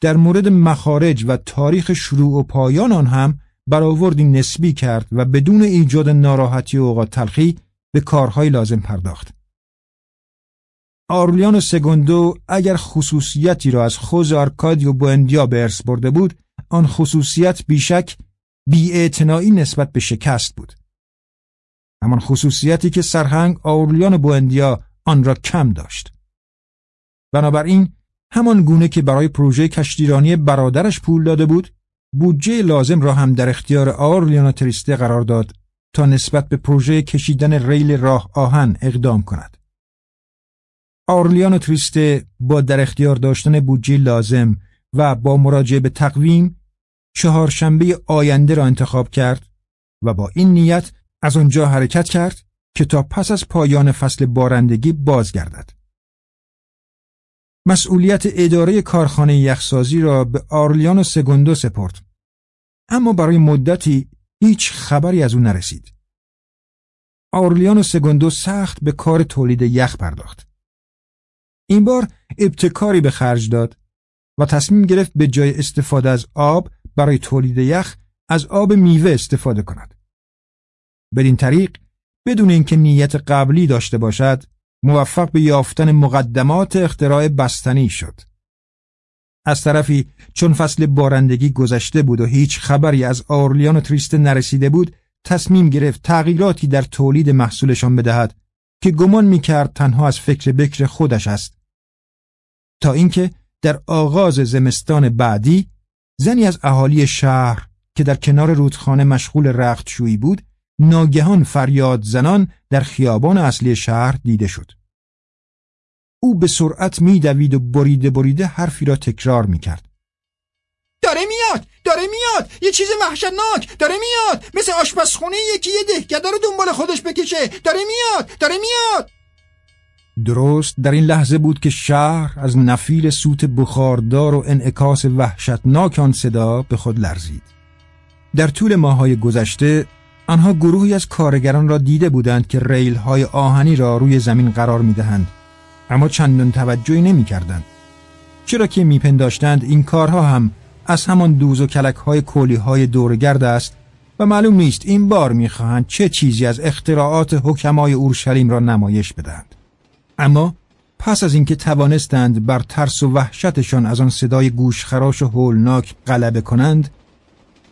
در مورد مخارج و تاریخ شروع و پایان آن هم برآوردی نسبی کرد و بدون ایجاد ناراحتی و اوقات تلخی به کارهای لازم پرداخت. آرلیان و سگوندو اگر خصوصیتی را از خوز آرکادیو بوندیا به ارث برده بود آن خصوصیت بیشک بیاعتنایی نسبت به شکست بود همان خصوصیتی که سرهنگ آرلیان بوندیا آن را کم داشت. بنابراین همان گونه که برای پروژه کشتیرانی برادرش پول داده بود بودجه لازم را هم در اختیار آرلیان تریسته قرار داد تا نسبت به پروژه کشیدن ریل راه آهن اقدام کند. آرلیان تریسته با در اختیار داشتن بودجه لازم و با مراجعه به تقویم چهارشنبه آینده را انتخاب کرد و با این نیت از آنجا حرکت کرد که تا پس از پایان فصل بارندگی بازگردد. مسئولیت اداره کارخانه یخسازی را به آرلیان و سگوندو سپرد. اما برای مدتی هیچ خبری از او نرسید. آرلیان و سگوندو سخت به کار تولید یخ پرداخت. این بار ابتکاری به خرج داد و تصمیم گرفت به جای استفاده از آب برای تولید یخ از آب میوه استفاده کند. بدین طریق بدون اینکه نیت قبلی داشته باشد موفق به یافتن مقدمات اختراع بستنی شد. از طرفی چون فصل بارندگی گذشته بود و هیچ خبری از آرلیان و تریسته نرسیده بود تصمیم گرفت تغییراتی در تولید محصولشان بدهد که گمان می‌کرد تنها از فکر بکر خودش است تا اینکه در آغاز زمستان بعدی زنی از اهالی شهر که در کنار رودخانه مشغول رختشویی بود ناگهان فریاد زنان در خیابان اصلی شهر دیده شد. او به سرعت میدوید و بریده بریده حرفی را تکرار می‌کرد. داره میاد! داره میاد! یه چیز وحشتناک! داره میاد! مثل آشپزخونه یکی یه دهکده رو دنبال خودش بکشه! داره میاد! داره میاد! درست در این لحظه بود که شهر از نفیر سوت بخاردار و انعکاس وحشتناک آن صدا به خود لرزید. در طول ماهای گذشته آنها گروهی از کارگران را دیده بودند که ریل های آهنی را روی زمین قرار می دهند. اما چندان توجهی نمی کردند. چرا که میپنداشتند این کارها هم از همان دوز و کلک های کولی های دورگرد است و معلوم نیست این بار می‌خواهند چه چیزی از اختراعات حکمای اورشلیم را نمایش بدهند. اما پس از اینکه توانستند بر ترس و وحشتشان از آن صدای گوشخراش و هولناک غلبه کنند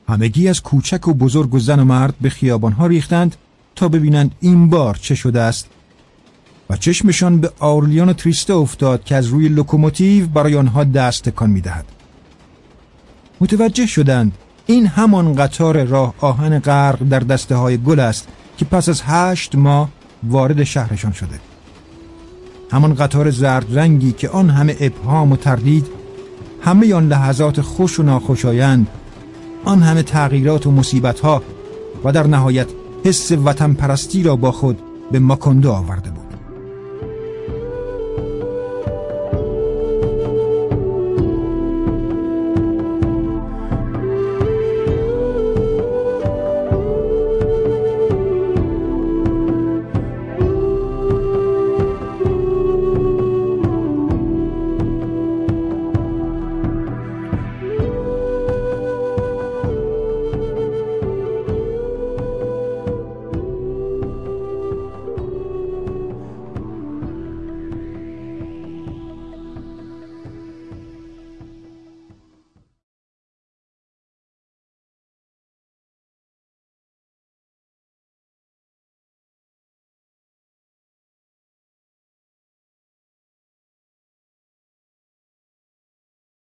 همگی از کوچک و بزرگ و زن و مرد به خیابانها ریختند تا ببینند این بار چه شده است. و چشمشان به آئورلیانو تریسته افتاد که از روی لوکوموتیو برای آنها دست تکان می‌دهد. متوجه شدند این همان قطار راه آهن غرق در دسته های گل است که پس از هشت ماه وارد شهرشان شده. همان قطار زرد رنگی که آن همه ابهام و تردید همه آن لحظات خوش و ناخوشایند آن همه تغییرات و مصیبت ها و در نهایت حس وطن پرستی را با خود به ماکندو آورده بود.